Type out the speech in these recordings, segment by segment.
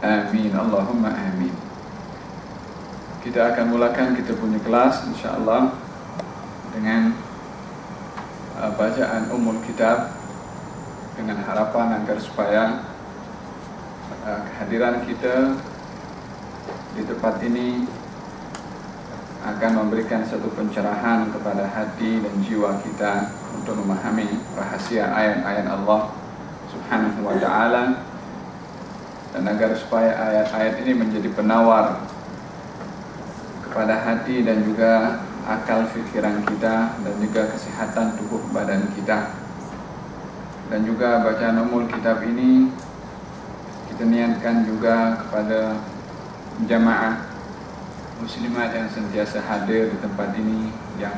Amin. Allahumma amin. Kita akan mulakan. Kita punya kelas insyaAllah Dengan uh, Bacaan umul kitab Dengan harapan agar supaya uh, Kehadiran kita Di tempat ini Akan memberikan satu pencerahan Kepada hati dan jiwa kita Untuk memahami rahasia ayat-ayat Allah Subhanahu wa ta'ala dan agar supaya ayat-ayat ini menjadi penawar kepada hati dan juga akal fikiran kita dan juga kesehatan tubuh badan kita. Dan juga bacaan umul kitab ini kita niatkan juga kepada jamaah muslimat yang sentiasa hadir di tempat ini yang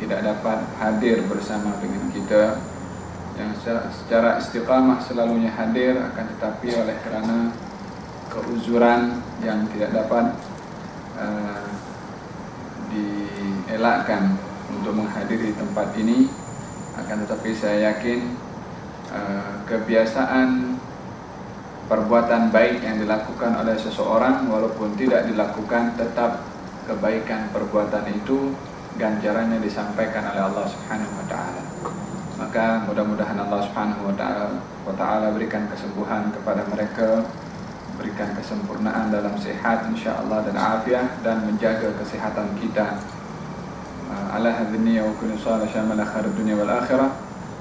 tidak dapat hadir bersama dengan kita yang secara istiqamah selalunya hadir akan tetapi oleh kerana keuzuran yang tidak dapat uh, dielakkan untuk menghadiri tempat ini akan tetapi saya yakin uh, kebiasaan perbuatan baik yang dilakukan oleh seseorang walaupun tidak dilakukan tetap kebaikan perbuatan itu ganjarannya disampaikan oleh Allah Subhanahu wa taala maka mudah-mudahan Allah Subhanahu wa taala wa berikan kesembuhan kepada mereka berikan kesempurnaan dalam sehat insyaallah dan afiah dan menjaga kesehatan kita. Uh, ala hadhihi wa kullu salih shamal akhir dunya wal akhirah.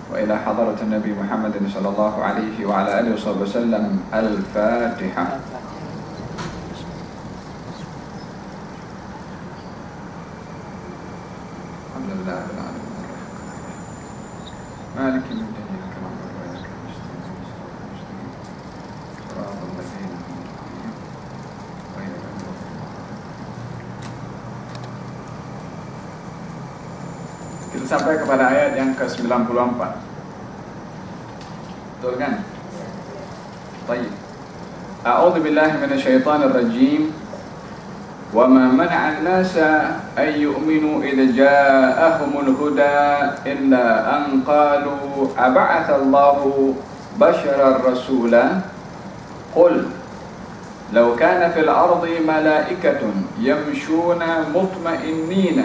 Wa ila hadarat nabi Muhammad sallallahu alaihi wa ala alihi wasallam al-fatihah sampai kepada ayat yang ke-94 Betul kan? Baik A'udhu billahi minasyaitanir rajim وما منع الناس أن يؤمنوا إذا جاءهم الهدى إلا أن قالوا أبعث الله بشرا رسولا قل لو كان في الأرض ملائكة يمشون مطمئنين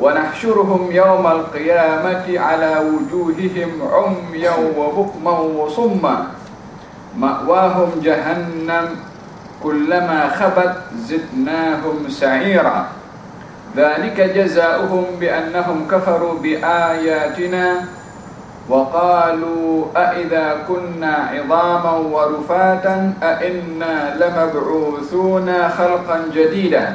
ونحشرهم يوم القيامة على وجوههم عميا وبكما وصما. مأواهم جهنم كلما خبت زدناهم سعيرا. ذلك جزاؤهم بأنهم كفروا بآياتنا وقالوا أئذا كنا عظاما ورفاتا أئنا لمبعوثون خلقا جديدا.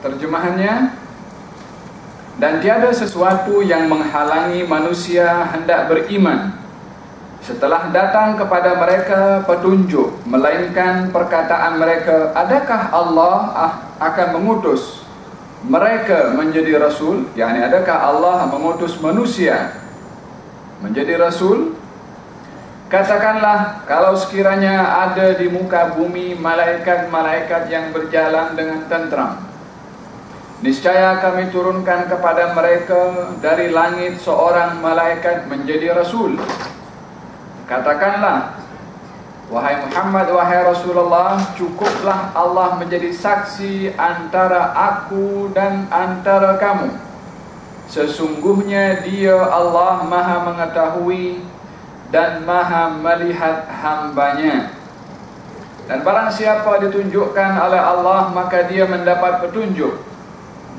Terjemahannya. Dan tiada sesuatu yang menghalangi manusia hendak beriman Setelah datang kepada mereka petunjuk Melainkan perkataan mereka Adakah Allah akan mengutus mereka menjadi rasul? Yakni adakah Allah mengutus manusia menjadi rasul? Katakanlah kalau sekiranya ada di muka bumi malaikat-malaikat yang berjalan dengan tentram niscaya kami turunkan kepada mereka dari langit seorang malaikat menjadi rasul katakanlah Wahai Muhammad, wahai Rasulullah, cukuplah Allah menjadi saksi antara aku dan antara kamu. Sesungguhnya dia Allah maha mengetahui dan maha melihat hambanya. Dan barang siapa ditunjukkan oleh Allah maka dia mendapat petunjuk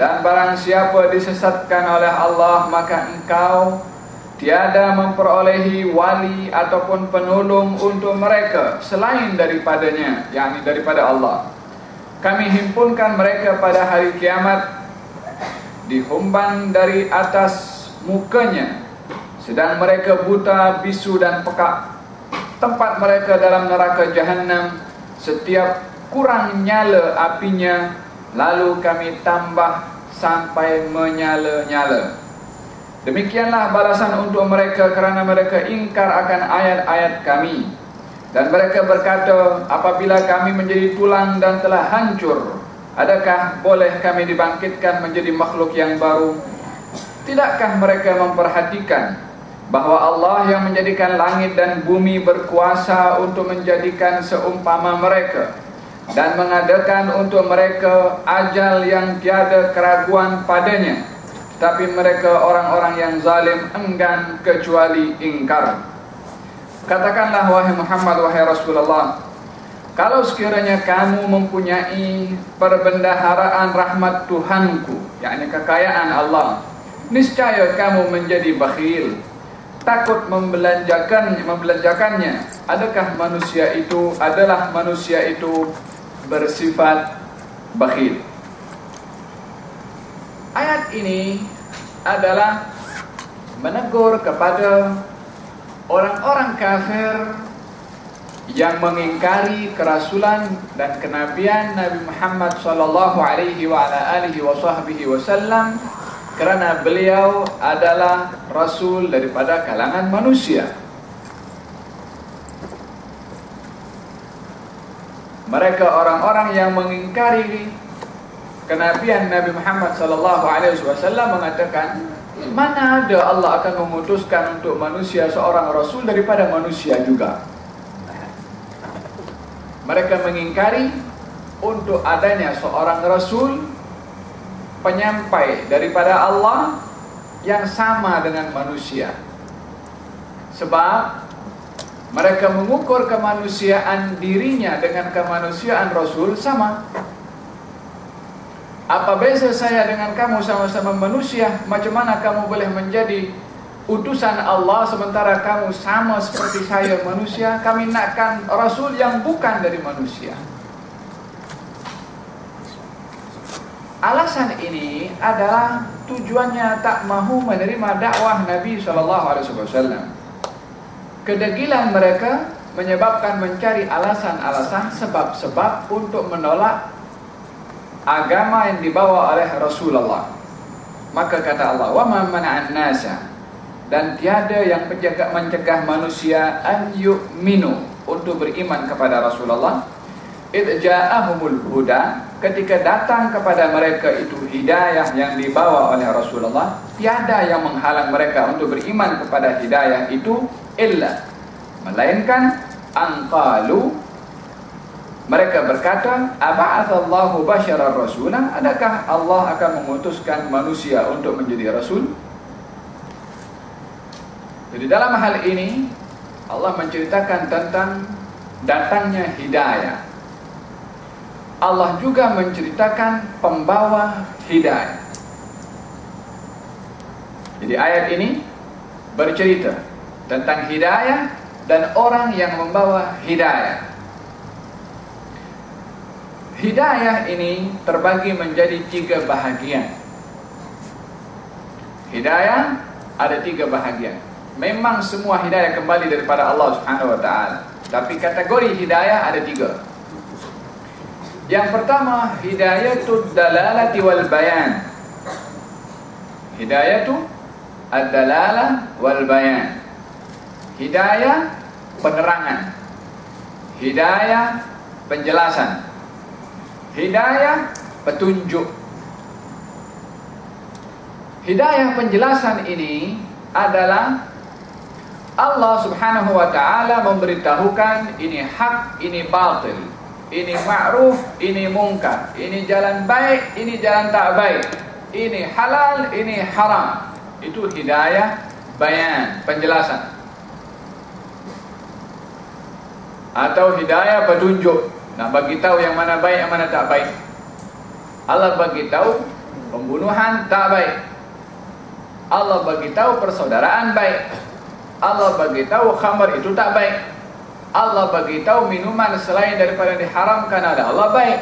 Dan barang siapa disesatkan oleh Allah maka engkau Tiada memperolehi wali ataupun penolong untuk mereka Selain daripadanya, yakni daripada Allah. Kami himpunkan mereka pada hari kiamat Dihumban dari atas mukanya. Sedang mereka buta, bisu dan pekak. Tempat mereka dalam neraka jahannam setiap kurang nyala apinya lalu kami tambah sampai menyala-nyala. Demikianlah balasan untuk mereka kerana mereka ingkar akan ayat-ayat kami. Dan mereka berkata apabila kami menjadi tulang dan telah hancur adakah boleh kami dibangkitkan menjadi makhluk yang baru? Tidakkah mereka memperhatikan bahawa Allah yang menjadikan langit dan bumi berkuasa untuk menjadikan seumpama mereka dan mengadakan untuk mereka ajal yang tiada keraguan padanya tapi mereka orang-orang yang zalim enggan kecuali ingkar katakanlah wahai Muhammad wahai Rasulullah kalau sekiranya kamu mempunyai perbendaharaan rahmat Tuhanku yakni kekayaan Allah niscaya kamu menjadi bakhil takut membelanjakan membelanjakannya adakah manusia itu adalah manusia itu bersifat bakhil ayat ini adalah menegur kepada orang-orang kafir yang mengingkari kerasulan dan kenabian Nabi Muhammad sallallahu alaihi wa ala alihi wasallam kerana beliau adalah rasul daripada kalangan manusia. Mereka orang-orang yang mengingkari kenabian Nabi Muhammad sallallahu alaihi wasallam mengatakan, mana ada Allah akan memutuskan untuk manusia seorang rasul daripada manusia juga. Mereka mengingkari untuk adanya seorang rasul penyampai daripada Allah yang sama dengan manusia. Sebab mereka mengukur kemanusiaan dirinya dengan kemanusiaan Rasul sama. Apa beza saya dengan kamu sama-sama manusia? Macam mana kamu boleh menjadi utusan Allah sementara kamu sama seperti saya manusia? Kami nakkan Rasul yang bukan dari manusia. Alasan ini adalah tujuannya tak mahu menerima dakwah Nabi sallallahu alaihi wasallam. Kedegilan mereka menyebabkan mencari alasan-alasan sebab-sebab untuk menolak agama yang dibawa oleh Rasulullah. Maka kata Allah, "Wa ma mana'an nasa" dan tiada yang menjaga mencegah manusia an yu'minu untuk beriman kepada Rasulullah. Id ja'ahumul huda ketika datang kepada mereka itu hidayah yang dibawa oleh Rasulullah tiada yang menghalang mereka untuk beriman kepada hidayah itu illa. Melainkan anqalu mereka berkata aba'athallahu basyarar rasulan adakah Allah akan memutuskan manusia untuk menjadi rasul? Jadi dalam hal ini Allah menceritakan tentang datangnya hidayah. Allah juga menceritakan pembawa hidayah. Jadi ayat ini bercerita tentang hidayah dan orang yang membawa hidayah. Hidayah ini terbagi menjadi tiga bahagian. Hidayah ada tiga bahagian. Memang semua hidayah kembali daripada Allah Subhanahu Wa Taala. Tapi kategori hidayah ada tiga. Yang pertama hidayatul dalalati wal bayan. Hidayatul ad-dalalah wal bayan. Hidayah penerangan. Hidayah penjelasan. Hidayah petunjuk. Hidayah penjelasan ini adalah Allah Subhanahu wa taala memberitahukan ini hak, ini batil ini ma'ruf, ini mungkar, ini jalan baik, ini jalan tak baik, ini halal, ini haram. Itu hidayah bayan, penjelasan. Atau hidayah petunjuk. Nak bagi tahu yang mana baik, yang mana tak baik. Allah bagi tahu pembunuhan tak baik. Allah bagi tahu persaudaraan baik. Allah bagi tahu khamar itu tak baik. Allah bagi tahu minuman selain daripada diharamkan ada Allah baik.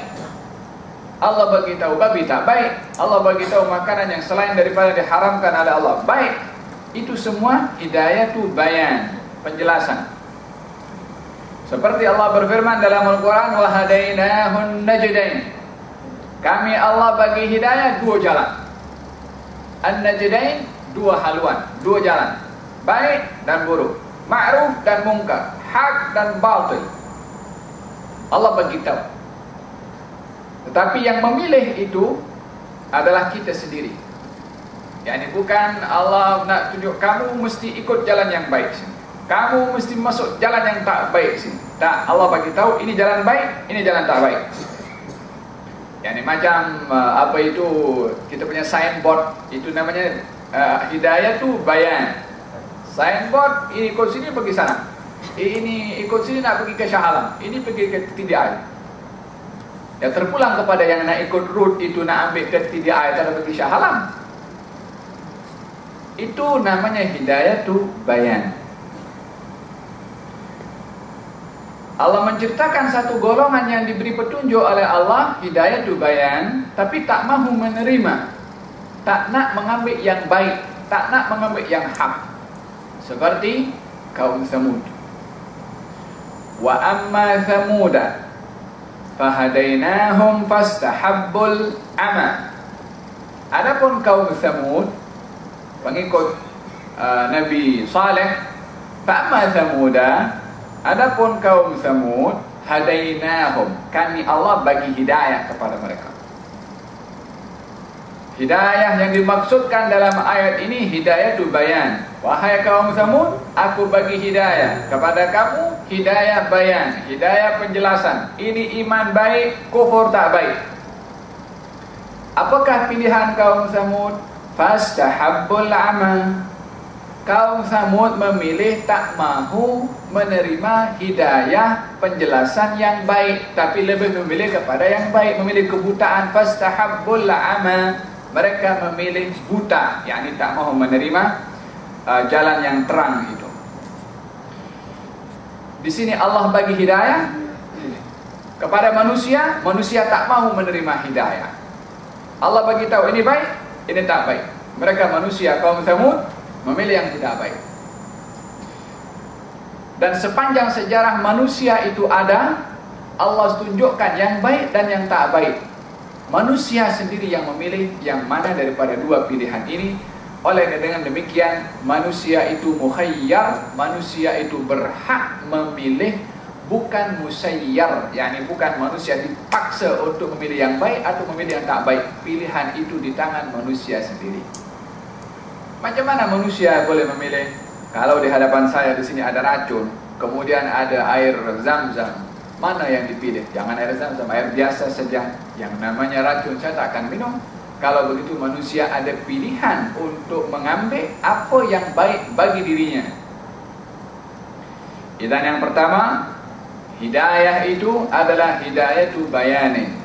Allah bagi tahu babi tak baik. Allah bagi tahu makanan yang selain daripada diharamkan ada Allah baik. Itu semua hidayah tu bayan, penjelasan. Seperti Allah berfirman dalam Al-Quran wahadainahun najdain. Kami Allah bagi hidayah dua jalan. An-najdain dua haluan, dua jalan. Baik dan buruk, ma'ruf dan mungkar, hak dan batil. Allah bagi tahu. Tetapi yang memilih itu adalah kita sendiri. Yani bukan Allah nak tunjuk kamu mesti ikut jalan yang baik sini kamu mesti masuk jalan yang tak baik sini. Tak, Allah bagi tahu ini jalan baik, ini jalan tak baik. Yang ini macam uh, apa itu kita punya signboard itu namanya uh, hidayah tu bayan. Signboard ini ikut sini pergi sana. Ini ikut sini nak pergi ke Shah Alam. Ini pergi ke Air. Ya terpulang kepada yang nak ikut route itu nak ambil ke Air atau pergi Shah Alam. Itu namanya hidayah tu bayan. Allah menciptakan satu golongan yang diberi petunjuk oleh Allah hidayah tu bayan tapi tak mahu menerima. Tak nak mengambil yang baik tak nak mengambil yang hak. Seperti kaum Samud wa amma Samuda fahadainahum fastahabbul ama adapun kaum Samud pengikut uh, Nabi Saleh fa amma Samuda Adapun kaum Samud hadainahum kami Allah bagi hidayah kepada mereka. Hidayah yang dimaksudkan dalam ayat ini hidayah bayan. Wahai kaum Samud, aku bagi hidayah kepada kamu, hidayah bayan, hidayah penjelasan. Ini iman baik, kufur tak baik. Apakah pilihan kaum Samud? Fastahabbul amal kaum Samud memilih tak mahu menerima hidayah penjelasan yang baik tapi lebih memilih kepada yang baik. Memilih kebutaan fastahabbul ama mereka memilih buta yakni tak mahu menerima uh, jalan yang terang itu. Di sini Allah bagi hidayah kepada manusia. Manusia tak mahu menerima hidayah. Allah bagi tahu ini baik ini tak baik. Mereka manusia kaum Samud memilih yang tidak baik. Dan sepanjang sejarah manusia itu ada, Allah tunjukkan yang baik dan yang tak baik. Manusia sendiri yang memilih yang mana daripada dua pilihan ini. Oleh dengan demikian, manusia itu mukhayyar, manusia itu berhak memilih bukan musayyar, yakni bukan manusia dipaksa untuk memilih yang baik atau memilih yang tak baik. Pilihan itu di tangan manusia sendiri. Macam mana manusia boleh memilih kalau di hadapan saya di sini ada racun, kemudian ada air zam-zam, mana yang dipilih? Jangan air zam-zam, air biasa saja. Yang namanya racun saya tak akan minum. Kalau begitu manusia ada pilihan untuk mengambil apa yang baik bagi dirinya. Dan yang pertama, hidayah itu adalah hidayah tu bayanin.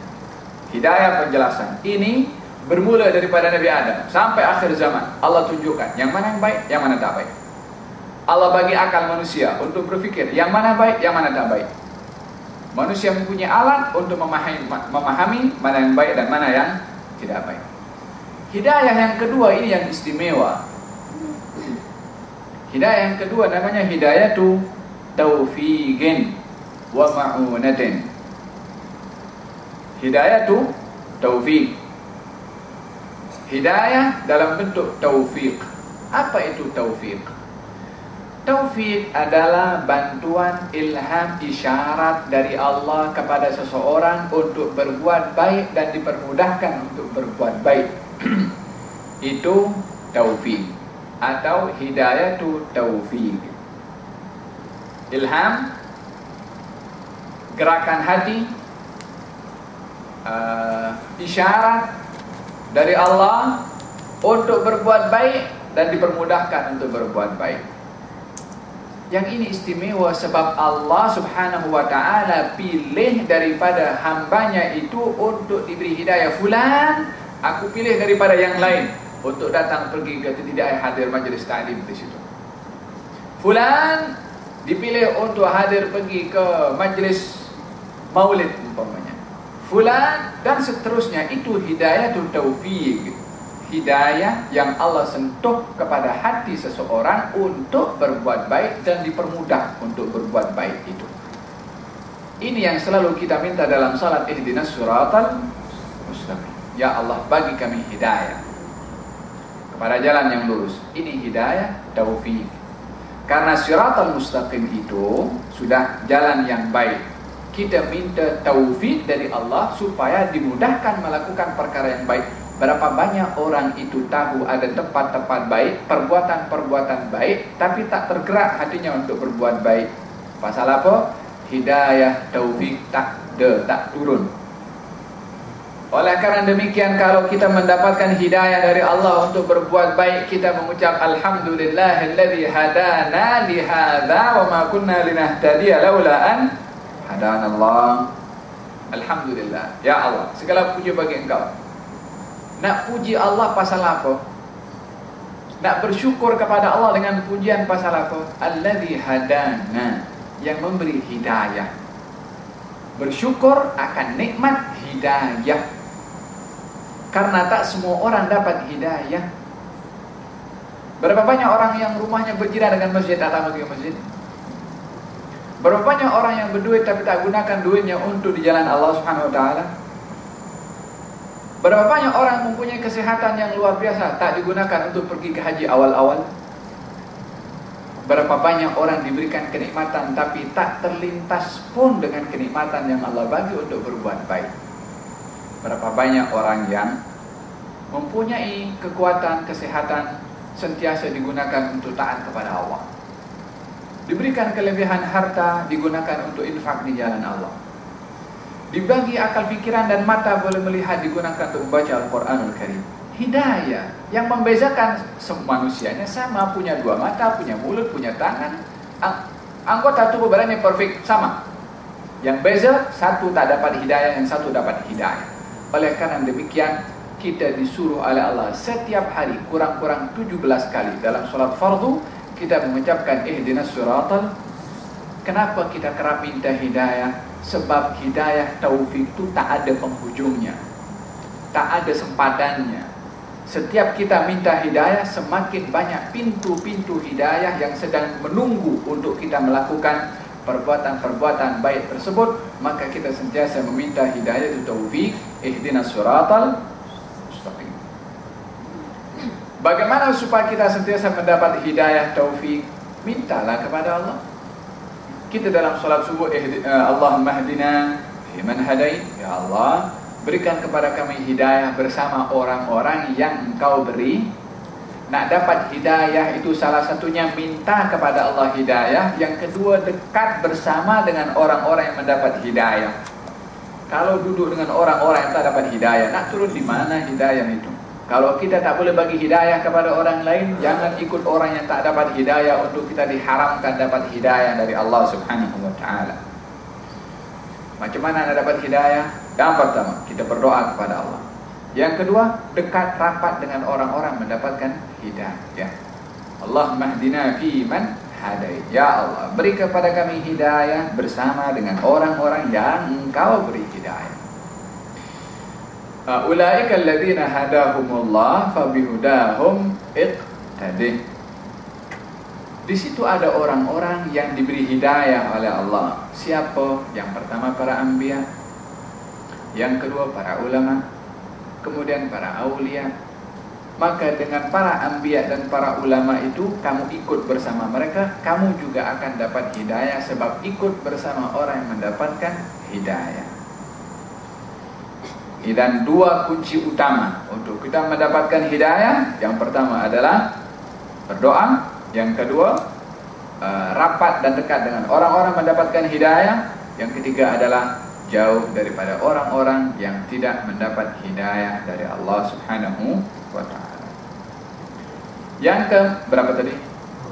Hidayah penjelasan. Ini bermula daripada Nabi Adam sampai akhir zaman Allah tunjukkan yang mana yang baik yang mana tak baik. Allah bagi akal manusia untuk berfikir yang mana baik yang mana tak baik. Manusia mempunyai alat untuk memahami, memahami mana yang baik dan mana yang tidak baik. Hidayah yang kedua ini yang istimewa. Hidayah yang kedua namanya hidayah tu taufiqin wa ma'unatin. Hidayah tu taufiq Hidayah dalam bentuk taufiq. Apa itu taufiq? Taufiq adalah bantuan ilham isyarat dari Allah kepada seseorang untuk berbuat baik dan dipermudahkan untuk berbuat baik. itu taufiq atau hidayah tu taufiq. Ilham gerakan hati uh, isyarat dari Allah untuk berbuat baik dan dipermudahkan untuk berbuat baik. Yang ini istimewa sebab Allah subhanahu wa ta'ala pilih daripada hambanya itu untuk diberi hidayah. Fulan, aku pilih daripada yang lain untuk datang pergi ke tidak hadir majlis ta'lim di situ. Fulan, dipilih untuk hadir pergi ke majlis maulid umpamanya. Fulan dan seterusnya itu hidayah tu taufiq hidayah yang Allah sentuh kepada hati seseorang untuk berbuat baik dan dipermudah untuk berbuat baik itu. Ini yang selalu kita minta dalam salat ihdinas suratal mustaqim. Ya Allah bagi kami hidayah kepada jalan yang lurus. Ini hidayah taufik. Karena suratal mustaqim itu sudah jalan yang baik. Kita minta taufik dari Allah supaya dimudahkan melakukan perkara yang baik Berapa banyak orang itu tahu ada tempat-tempat baik, perbuatan-perbuatan baik, tapi tak tergerak hatinya untuk berbuat baik. Pasal apa? Hidayah, taufik tak de, tak turun. Oleh kerana demikian, kalau kita mendapatkan hidayah dari Allah untuk berbuat baik, kita mengucap Alhamdulillahilladzi hadana lihada wa ma kunna linahtadiya laula an hadana Allah. Alhamdulillah. Ya Allah, segala puji bagi engkau. Nak puji Allah pasal apa? Nak bersyukur kepada Allah dengan pujian pasal apa? Alladhi hadana yang memberi hidayah. Bersyukur akan nikmat hidayah. Karena tak semua orang dapat hidayah. Berapa banyak orang yang rumahnya berjiran dengan masjid tak tahu masjid? Berapa banyak orang yang berduit tapi tak gunakan duitnya untuk di jalan Allah Subhanahu wa taala? Berapa banyak orang mempunyai kesehatan yang luar biasa tak digunakan untuk pergi ke haji awal-awal? Berapa banyak orang diberikan kenikmatan tapi tak terlintas pun dengan kenikmatan yang Allah bagi untuk berbuat baik? Berapa banyak orang yang mempunyai kekuatan kesehatan sentiasa digunakan untuk taat kepada Allah? Diberikan kelebihan harta digunakan untuk infak di jalan Allah dibagi akal fikiran dan mata boleh melihat digunakan untuk membaca Al-Quranul Karim. Hidayah yang membezakan semua manusianya sama, punya dua mata, punya mulut, punya tangan. Anggota tubuh badannya perfect sama. Yang beza satu tak dapat hidayah, yang satu dapat hidayah. Oleh karena demikian kita disuruh oleh Allah setiap hari kurang-kurang 17 kali dalam solat fardu kita mengucapkan ihdinas suratal. Kenapa kita kerap minta hidayah? Sebab hidayah taufik itu tak ada penghujungnya Tak ada sempadannya Setiap kita minta hidayah Semakin banyak pintu-pintu hidayah Yang sedang menunggu untuk kita melakukan Perbuatan-perbuatan baik tersebut Maka kita sentiasa meminta hidayah itu taufik Ihdina suratal Mustaqim Bagaimana supaya kita sentiasa mendapat hidayah taufik Mintalah kepada Allah. Kita dalam solat subuh eh, Allah mahdina man hadai ya Allah berikan kepada kami hidayah bersama orang-orang yang engkau beri. Nak dapat hidayah itu salah satunya minta kepada Allah hidayah. Yang kedua dekat bersama dengan orang-orang yang mendapat hidayah. Kalau duduk dengan orang-orang yang tak dapat hidayah nak turun di mana hidayah itu kalau kita tak boleh bagi hidayah kepada orang lain, jangan ikut orang yang tak dapat hidayah untuk kita diharamkan dapat hidayah dari Allah Subhanahu wa taala. Macam mana nak dapat hidayah? Yang pertama, kita berdoa kepada Allah. Yang kedua, dekat rapat dengan orang-orang mendapatkan hidayah. Allah mahdina fi man hadai. Ya Allah, beri kepada kami hidayah bersama dengan orang-orang yang Engkau beri hidayah. Ah, ulaika alladhina hadahumullah fabihudahum iqtadih di situ ada orang-orang yang diberi hidayah oleh Allah. Siapa? Yang pertama para anbiya yang kedua para ulama kemudian para aulia. Maka dengan para anbiya dan para ulama itu kamu ikut bersama mereka kamu juga akan dapat hidayah sebab ikut bersama orang yang mendapatkan hidayah dan dua kunci utama untuk kita mendapatkan hidayah. Yang pertama adalah berdoa. Yang kedua uh, rapat dan dekat dengan orang-orang mendapatkan hidayah. Yang ketiga adalah jauh daripada orang-orang yang tidak mendapat hidayah dari Allah subhanahu wa ta'ala. Yang ke berapa tadi?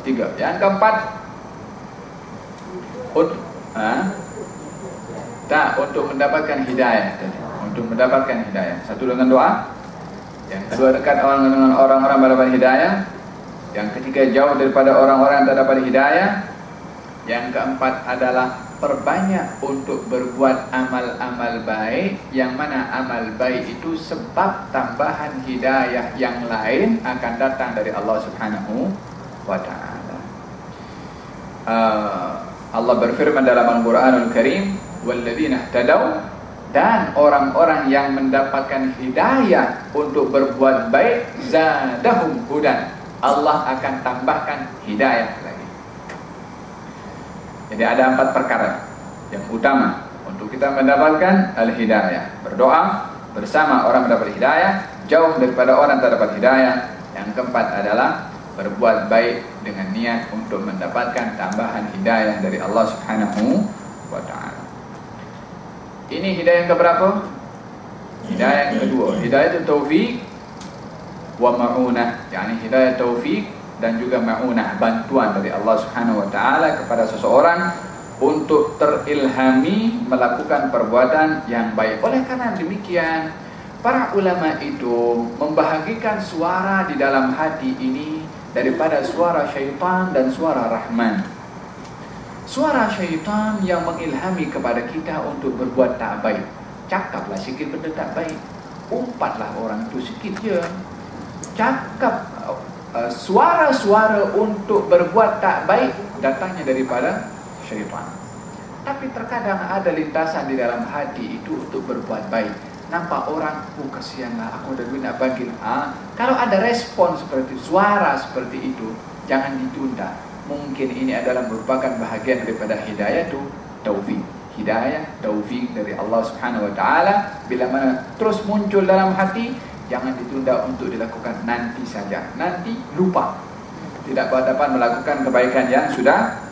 Tiga. Yang keempat untuk ha? tak untuk mendapatkan hidayah tadi untuk mendapatkan hidayah. Satu dengan doa. Yang kedua dekat orang dengan orang-orang mendapat hidayah. Yang ketiga jauh daripada orang-orang yang tak dapat hidayah. Yang keempat adalah perbanyak untuk berbuat amal-amal baik. Yang mana amal baik itu sebab tambahan hidayah yang lain akan datang dari Allah Subhanahu wa taala. Uh, Allah berfirman dalam Al-Qur'anul Karim, "Walladzina ihtadaw" dan orang-orang yang mendapatkan hidayah untuk berbuat baik zadahum hudan. Allah akan tambahkan hidayah jadi ada empat perkara yang utama untuk kita mendapatkan al-hidayah. Berdoa bersama orang mendapat hidayah, jauh daripada orang tak dapat hidayah. Yang keempat adalah berbuat baik dengan niat untuk mendapatkan tambahan hidayah dari Allah Subhanahu wa taala. Ini hidayah yang keberapa? Hidayah yang kedua. Hidayah itu taufik wa ma'unah, yakni hidayah taufik dan juga ma'unah bantuan dari Allah Subhanahu wa taala kepada seseorang untuk terilhami melakukan perbuatan yang baik. Oleh karena demikian, para ulama itu membahagikan suara di dalam hati ini daripada suara syaitan dan suara rahman. Suara syaitan yang mengilhami kepada kita untuk berbuat tak baik. Cakaplah sikit benda tak baik. Umpatlah orang itu sikit je. Cakap Uh, suara-suara untuk berbuat tak baik datangnya daripada syaitan. Tapi terkadang ada lintasan di dalam hati itu untuk berbuat baik. Nampak orang, oh kasihanlah aku ada duit nak bagi. Ha? Kalau ada respon seperti suara seperti itu, jangan ditunda. Mungkin ini adalah merupakan bahagian daripada hidayah itu taufik. Hidayah, taufik dari Allah Subhanahu Wa Taala. Bila mana terus muncul dalam hati, jangan ditunda untuk dilakukan nanti saja. Nanti lupa. Tidak dapat melakukan kebaikan yang sudah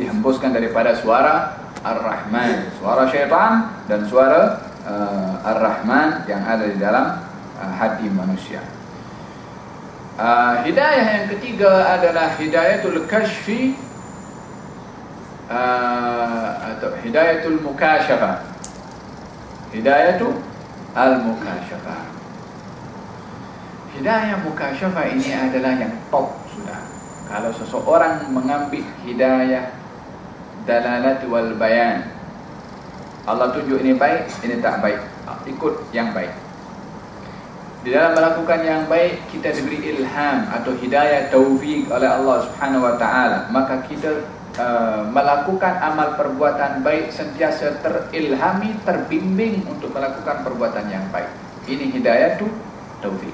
dihembuskan daripada suara Ar-Rahman, suara syaitan dan suara uh, Ar-Rahman yang ada di dalam uh, hati manusia. Uh, hidayah yang ketiga adalah hidayatul kashfi uh, atau hidayatul mukasyafah. Hidayatul al-mukasyafah. Hidayah mukasyafah ini adalah yang top sudah. Kalau seseorang mengambil hidayah dalalat wal bayan. Allah tunjuk ini baik, ini tak baik. Ah, ikut yang baik. Di dalam melakukan yang baik kita diberi ilham atau hidayah taufik oleh Allah Subhanahu wa taala, maka kita uh, melakukan amal perbuatan baik sentiasa terilhami, terbimbing untuk melakukan perbuatan yang baik. Ini hidayah tu taufik.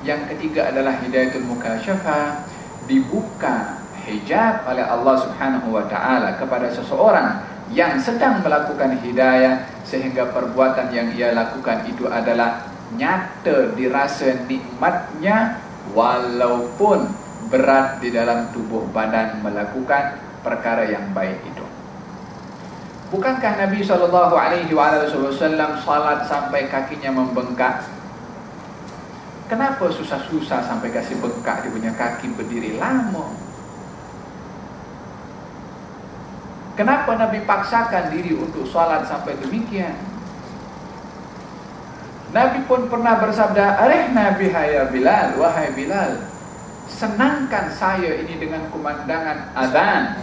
Yang ketiga adalah hidayatul mukasyafah dibuka hijab oleh Allah Subhanahu wa taala kepada seseorang yang sedang melakukan hidayah sehingga perbuatan yang ia lakukan itu adalah nyata dirasa nikmatnya walaupun berat di dalam tubuh badan melakukan perkara yang baik itu. Bukankah Nabi sallallahu alaihi wasallam salat sampai kakinya membengkak Kenapa susah-susah sampai kasih bengkak dia punya kaki berdiri lama? Kenapa Nabi paksakan diri untuk solat sampai demikian? Nabi pun pernah bersabda, Areh Nabi Hayya Bilal, wahai Bilal, senangkan saya ini dengan kumandangan adhan.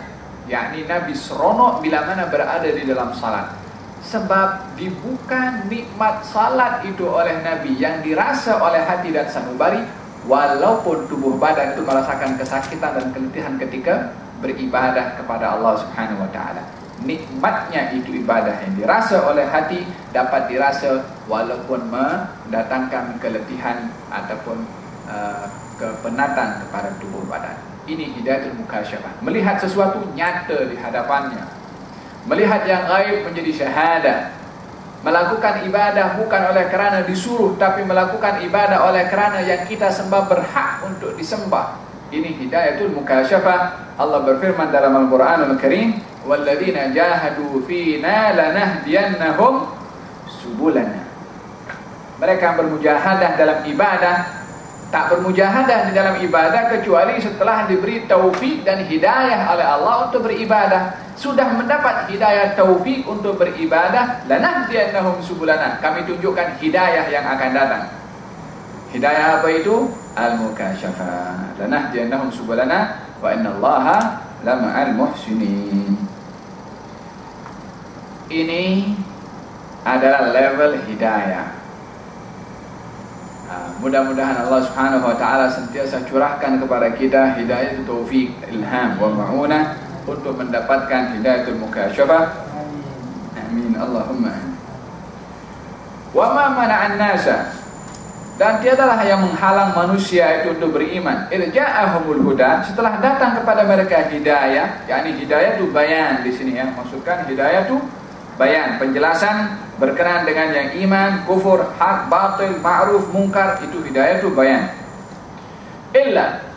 Yakni Nabi seronok bila mana berada di dalam salat sebab dibuka nikmat salat itu oleh Nabi yang dirasa oleh hati dan sanubari walaupun tubuh badan itu merasakan kesakitan dan keletihan ketika beribadah kepada Allah Subhanahu wa taala. Nikmatnya itu ibadah yang dirasa oleh hati dapat dirasa walaupun mendatangkan keletihan ataupun uh, kepenatan kepada tubuh badan. Ini hidayatul mukasyafah. Melihat sesuatu nyata di hadapannya Melihat yang gaib menjadi syahadah Melakukan ibadah bukan oleh kerana disuruh Tapi melakukan ibadah oleh kerana yang kita sembah berhak untuk disembah Ini hidayatul mukasyafah Allah berfirman dalam Al-Quran Al-Karim Walladina jahadu fina lanahdiyannahum subulana Mereka bermujahadah dalam ibadah tak bermujahadah di dalam ibadah kecuali setelah diberi taufik dan hidayah oleh Allah untuk beribadah. Sudah mendapat hidayah taufik untuk beribadah lanahdiyannahum subulana. Kami tunjukkan hidayah yang akan datang. Hidayah apa itu? Al-mukasyafah lanahdiyannahum subulana wa innallaha lama'al muhsinin ini adalah level hidayah ha, mudah-mudahan Allah Subhanahu wa taala sentiasa curahkan kepada kita hidayah taufik ilham wa ma'unah untuk mendapatkan hidayatul mukasyafah. Amin Allahumma. Wa ma mana'an nasa dan tiadalah yang menghalang manusia itu untuk beriman. Irja'ahumul huda setelah datang kepada mereka hidayah, yakni hidayah itu bayan di sini ya. Maksudkan hidayah itu bayan, penjelasan berkenaan dengan yang iman, kufur, hak, batil, ma'ruf, mungkar itu hidayah itu bayan. Illa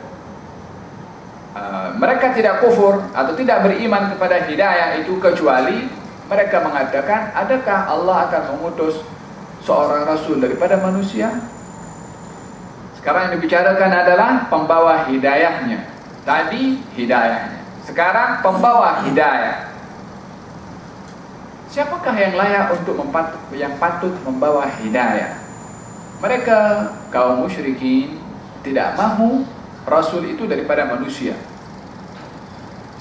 Uh, mereka tidak kufur atau tidak beriman kepada hidayah itu kecuali mereka mengatakan adakah Allah akan mengutus seorang rasul daripada manusia? Sekarang yang dibicarakan adalah pembawa hidayahnya. Tadi hidayahnya. Sekarang pembawa hidayah siapakah yang layak untuk mempatut, yang patut membawa hidayah? Mereka kaum musyrikin tidak mahu Rasul itu daripada manusia.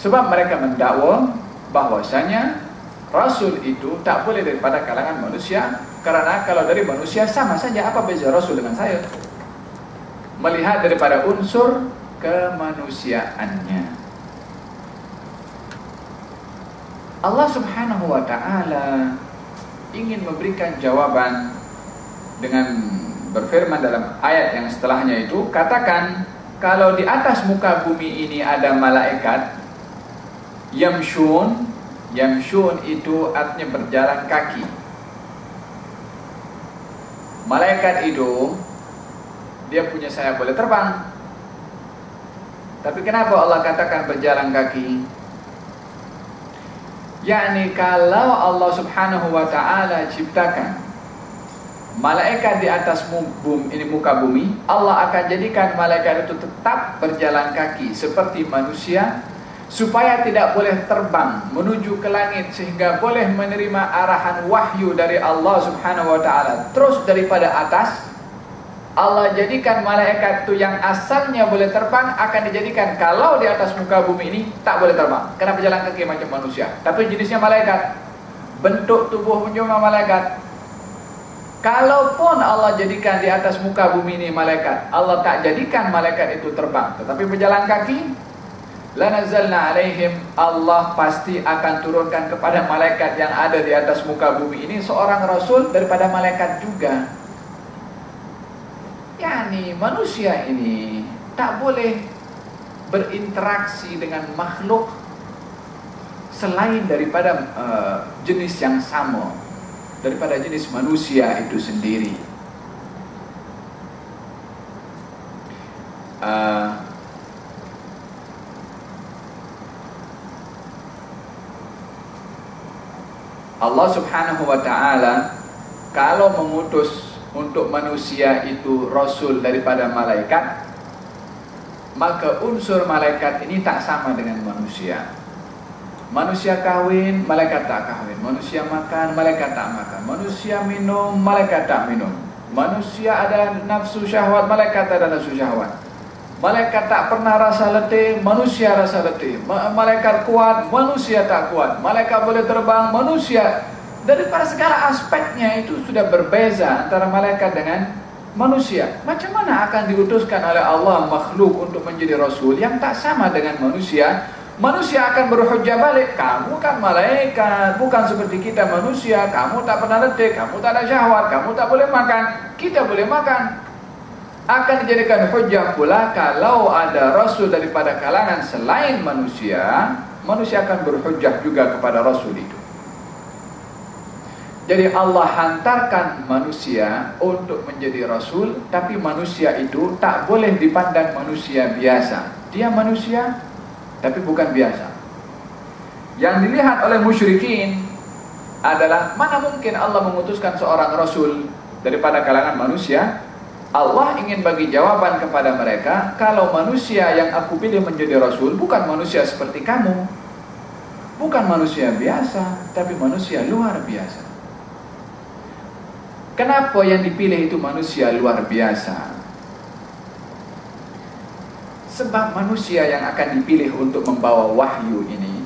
Sebab mereka mendakwa bahwasanya Rasul itu tak boleh daripada kalangan manusia Kerana kalau dari manusia sama saja apa beza Rasul dengan saya? Melihat daripada unsur kemanusiaannya Allah subhanahu wa ta'ala ingin memberikan jawaban dengan berfirman dalam ayat yang setelahnya itu Katakan kalau di atas muka bumi ini ada malaikat yamshun yamshun itu artinya berjalan kaki. Malaikat itu dia punya sayap boleh terbang. Tapi kenapa Allah katakan berjalan kaki yakni kalau Allah subhanahu wa ta'ala ciptakan malaikat di atas bumi ini muka bumi Allah akan jadikan malaikat itu tetap berjalan kaki seperti manusia supaya tidak boleh terbang menuju ke langit sehingga boleh menerima arahan wahyu dari Allah Subhanahu wa taala terus daripada atas Allah jadikan malaikat itu yang asalnya boleh terbang akan dijadikan kalau di atas muka bumi ini tak boleh terbang. Kenapa jalan kaki macam manusia? Tapi jenisnya malaikat. Bentuk tubuh menjadi malaikat. Kalaupun Allah jadikan di atas muka bumi ini malaikat, Allah tak jadikan malaikat itu terbang, tetapi berjalan kaki. Lanazalna alaihim. Allah pasti akan turunkan kepada malaikat yang ada di atas muka bumi ini seorang rasul daripada malaikat juga. Yani manusia ini tak boleh berinteraksi dengan makhluk selain daripada uh, jenis yang sama daripada jenis manusia itu sendiri. Uh, Allah Subhanahu wa taala kalau mengutus untuk manusia itu rasul daripada malaikat maka unsur malaikat ini tak sama dengan manusia. Manusia kahwin, malaikat tak kahwin. Manusia makan, malaikat tak makan. Manusia minum, malaikat tak minum. Manusia ada nafsu syahwat, malaikat ada nafsu syahwat. Malaikat tak pernah rasa letih, manusia rasa letih. Malaikat kuat, manusia tak kuat. Malaikat boleh terbang, manusia. Daripada segala aspeknya itu sudah berbeza antara malaikat dengan manusia. Macam mana akan diutuskan oleh Allah makhluk untuk menjadi rasul yang tak sama dengan manusia? Manusia akan berhujjah balik Kamu kan malaikat Bukan seperti kita manusia Kamu tak pernah letih Kamu tak ada syahwat Kamu tak boleh makan Kita boleh makan Akan dijadikan hujjah pula Kalau ada rasul daripada kalangan selain manusia Manusia akan berhujjah juga kepada rasul itu Jadi Allah hantarkan manusia Untuk menjadi rasul Tapi manusia itu tak boleh dipandang manusia biasa Dia manusia tapi bukan biasa. Yang dilihat oleh musyrikin adalah mana mungkin Allah mengutuskan seorang rasul daripada kalangan manusia? Allah ingin bagi jawaban kepada mereka, kalau manusia yang aku pilih menjadi rasul bukan manusia seperti kamu. bukan manusia biasa, tapi manusia luar biasa. Kenapa yang dipilih itu manusia luar biasa? Sebab manusia yang akan dipilih untuk membawa wahyu ini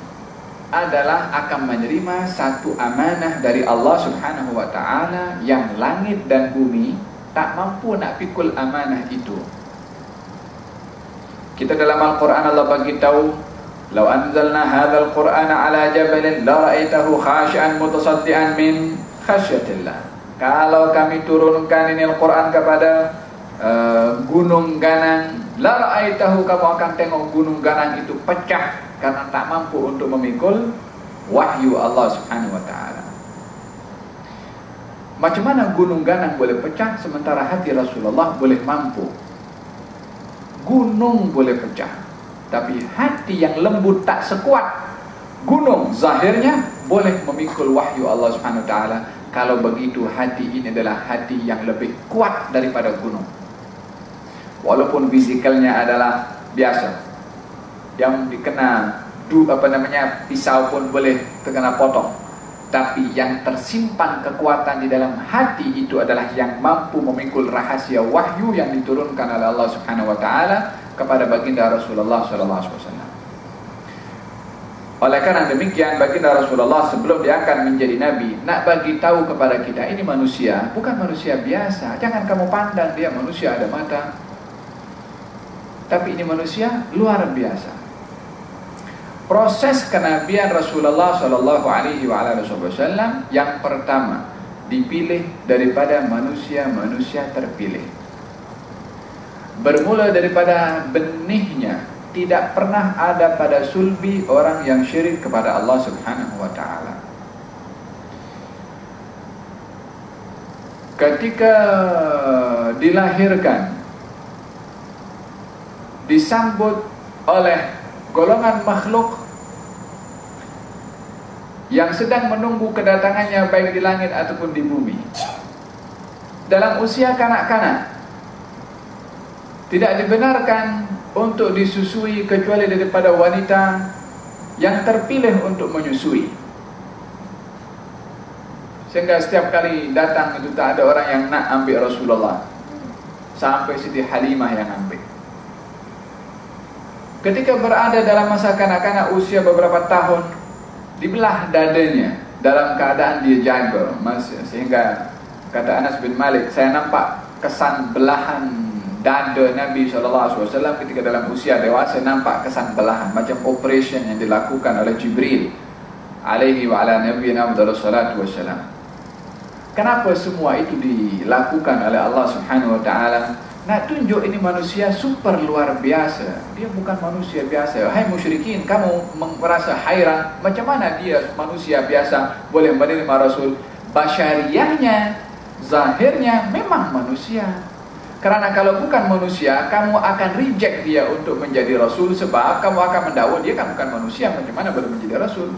adalah akan menerima satu amanah dari Allah Subhanahu wa taala yang langit dan bumi tak mampu nak pikul amanah itu. Kita dalam Al-Quran Allah bagi tahu Lau anzalna hadzal Qur'ana ala jabalin la ra'aitahu khashi'an mutasaddian min khasyatillah. Kalau kami turunkan ini Al-Quran kepada uh, gunung ganang, la ra'aitahu kamu akan tengok gunung ganang itu pecah karena tak mampu untuk memikul wahyu Allah Subhanahu wa taala. Macam mana gunung ganang boleh pecah sementara hati Rasulullah boleh mampu? Gunung boleh pecah tapi hati yang lembut tak sekuat gunung zahirnya boleh memikul wahyu Allah Subhanahu wa taala kalau begitu hati ini adalah hati yang lebih kuat daripada gunung. Walaupun fizikalnya adalah biasa. Yang dikena du apa namanya pisau pun boleh terkena potong. Tapi yang tersimpan kekuatan di dalam hati itu adalah yang mampu memikul rahasia wahyu yang diturunkan oleh Allah Subhanahu wa taala kepada baginda Rasulullah wasallam. Oleh karena demikian baginda Rasulullah sebelum dia akan menjadi nabi nak bagi tahu kepada kita ini manusia bukan manusia biasa. Jangan kamu pandang dia manusia ada mata. Tapi ini manusia luar biasa proses kenabian Rasulullah sallallahu alaihi wasallam yang pertama dipilih daripada manusia-manusia terpilih. Bermula daripada benihnya tidak pernah ada pada sulbi orang yang syirik kepada Allah Subhanahu wa taala. Ketika dilahirkan disambut oleh golongan makhluk yang sedang menunggu kedatangannya baik di langit ataupun di bumi dalam usia kanak-kanak tidak dibenarkan untuk disusui kecuali daripada wanita yang terpilih untuk menyusui. Sehingga setiap kali datang itu tak ada orang yang nak ambil Rasulullah. Sampai Siti Halimah yang ambil. Ketika berada dalam masa kanak-kanak usia beberapa tahun Dibelah dadanya dalam keadaan dia jaga. Sehingga kata Anas bin Malik Saya nampak kesan belahan dada Nabi SAW Ketika dalam usia dewasa nampak kesan belahan Macam operation yang dilakukan oleh Jibril Alaihi wa ala Nabi Wasallam Kenapa semua itu dilakukan oleh Allah Subhanahu Wa Taala? Nak tunjuk ini manusia super luar biasa. Dia bukan manusia biasa. Hai musyrikin, kamu merasa hairan Macam mana dia manusia biasa Boleh menerima Rasul? Basyariahnya, zahirnya memang manusia Kerana kalau bukan manusia Kamu akan reject dia untuk menjadi Rasul Sebab kamu akan mendakwa dia kan bukan manusia Macam mana boleh menjadi Rasul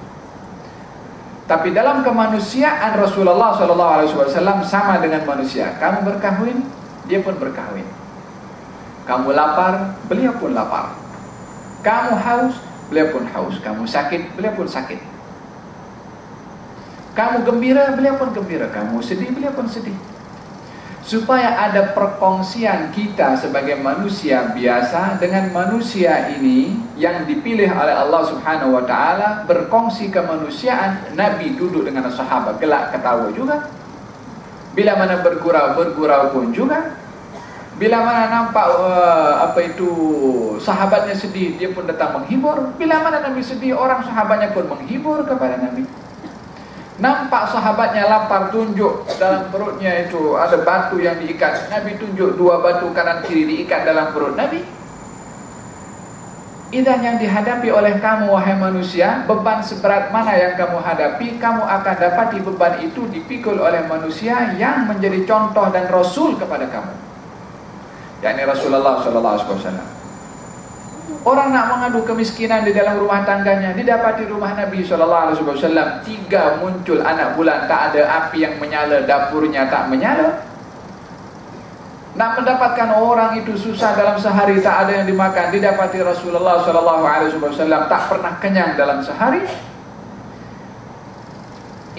Tapi dalam kemanusiaan Rasulullah SAW sama dengan manusia Kamu berkahwin, dia pun berkahwin kamu lapar, beliau pun lapar. Kamu haus, beliau pun haus. Kamu sakit, beliau pun sakit. Kamu gembira, beliau pun gembira. Kamu sedih, beliau pun sedih. Supaya ada perkongsian kita sebagai manusia biasa dengan manusia ini yang dipilih oleh Allah Subhanahu wa taala berkongsi kemanusiaan, Nabi duduk dengan sahabat gelak ketawa juga. Bila mana bergurau, bergurau pun juga. Bila mana nampak uh, apa itu sahabatnya sedih, dia pun datang menghibur. Bila mana Nabi sedih, orang sahabatnya pun menghibur kepada Nabi. Nampak sahabatnya lapar, tunjuk dalam perutnya itu ada batu yang diikat. Nabi tunjuk dua batu kanan kiri diikat dalam perut Nabi. Idan yang dihadapi oleh kamu wahai manusia, beban seberat mana yang kamu hadapi, kamu akan dapati beban itu dipikul oleh manusia yang menjadi contoh dan rasul kepada kamu yakni Rasulullah sallallahu alaihi wasallam. Orang nak mengadu kemiskinan di dalam rumah tangganya didapati rumah Nabi sallallahu alaihi wasallam tiga muncul anak bulan tak ada api yang menyala dapurnya tak menyala. Nak mendapatkan orang itu susah dalam sehari tak ada yang dimakan didapati Rasulullah sallallahu alaihi wasallam tak pernah kenyang dalam sehari.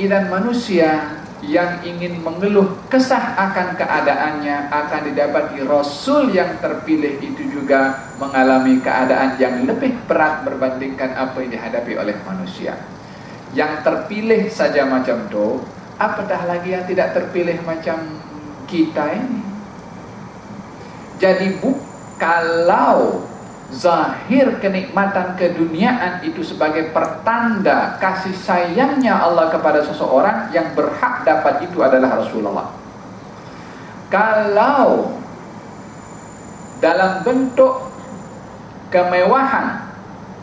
Idan manusia yang ingin mengeluh kesah akan keadaannya akan didapati Rasul yang terpilih itu juga mengalami keadaan yang lebih berat berbandingkan apa yang dihadapi oleh manusia. Yang terpilih saja macam itu, apatah lagi yang tidak terpilih macam kita ini. Jadi bu, kalau zahir kenikmatan keduniaan itu sebagai pertanda kasih sayangnya Allah kepada seseorang yang berhak dapat itu adalah Rasulullah. Kalau dalam bentuk kemewahan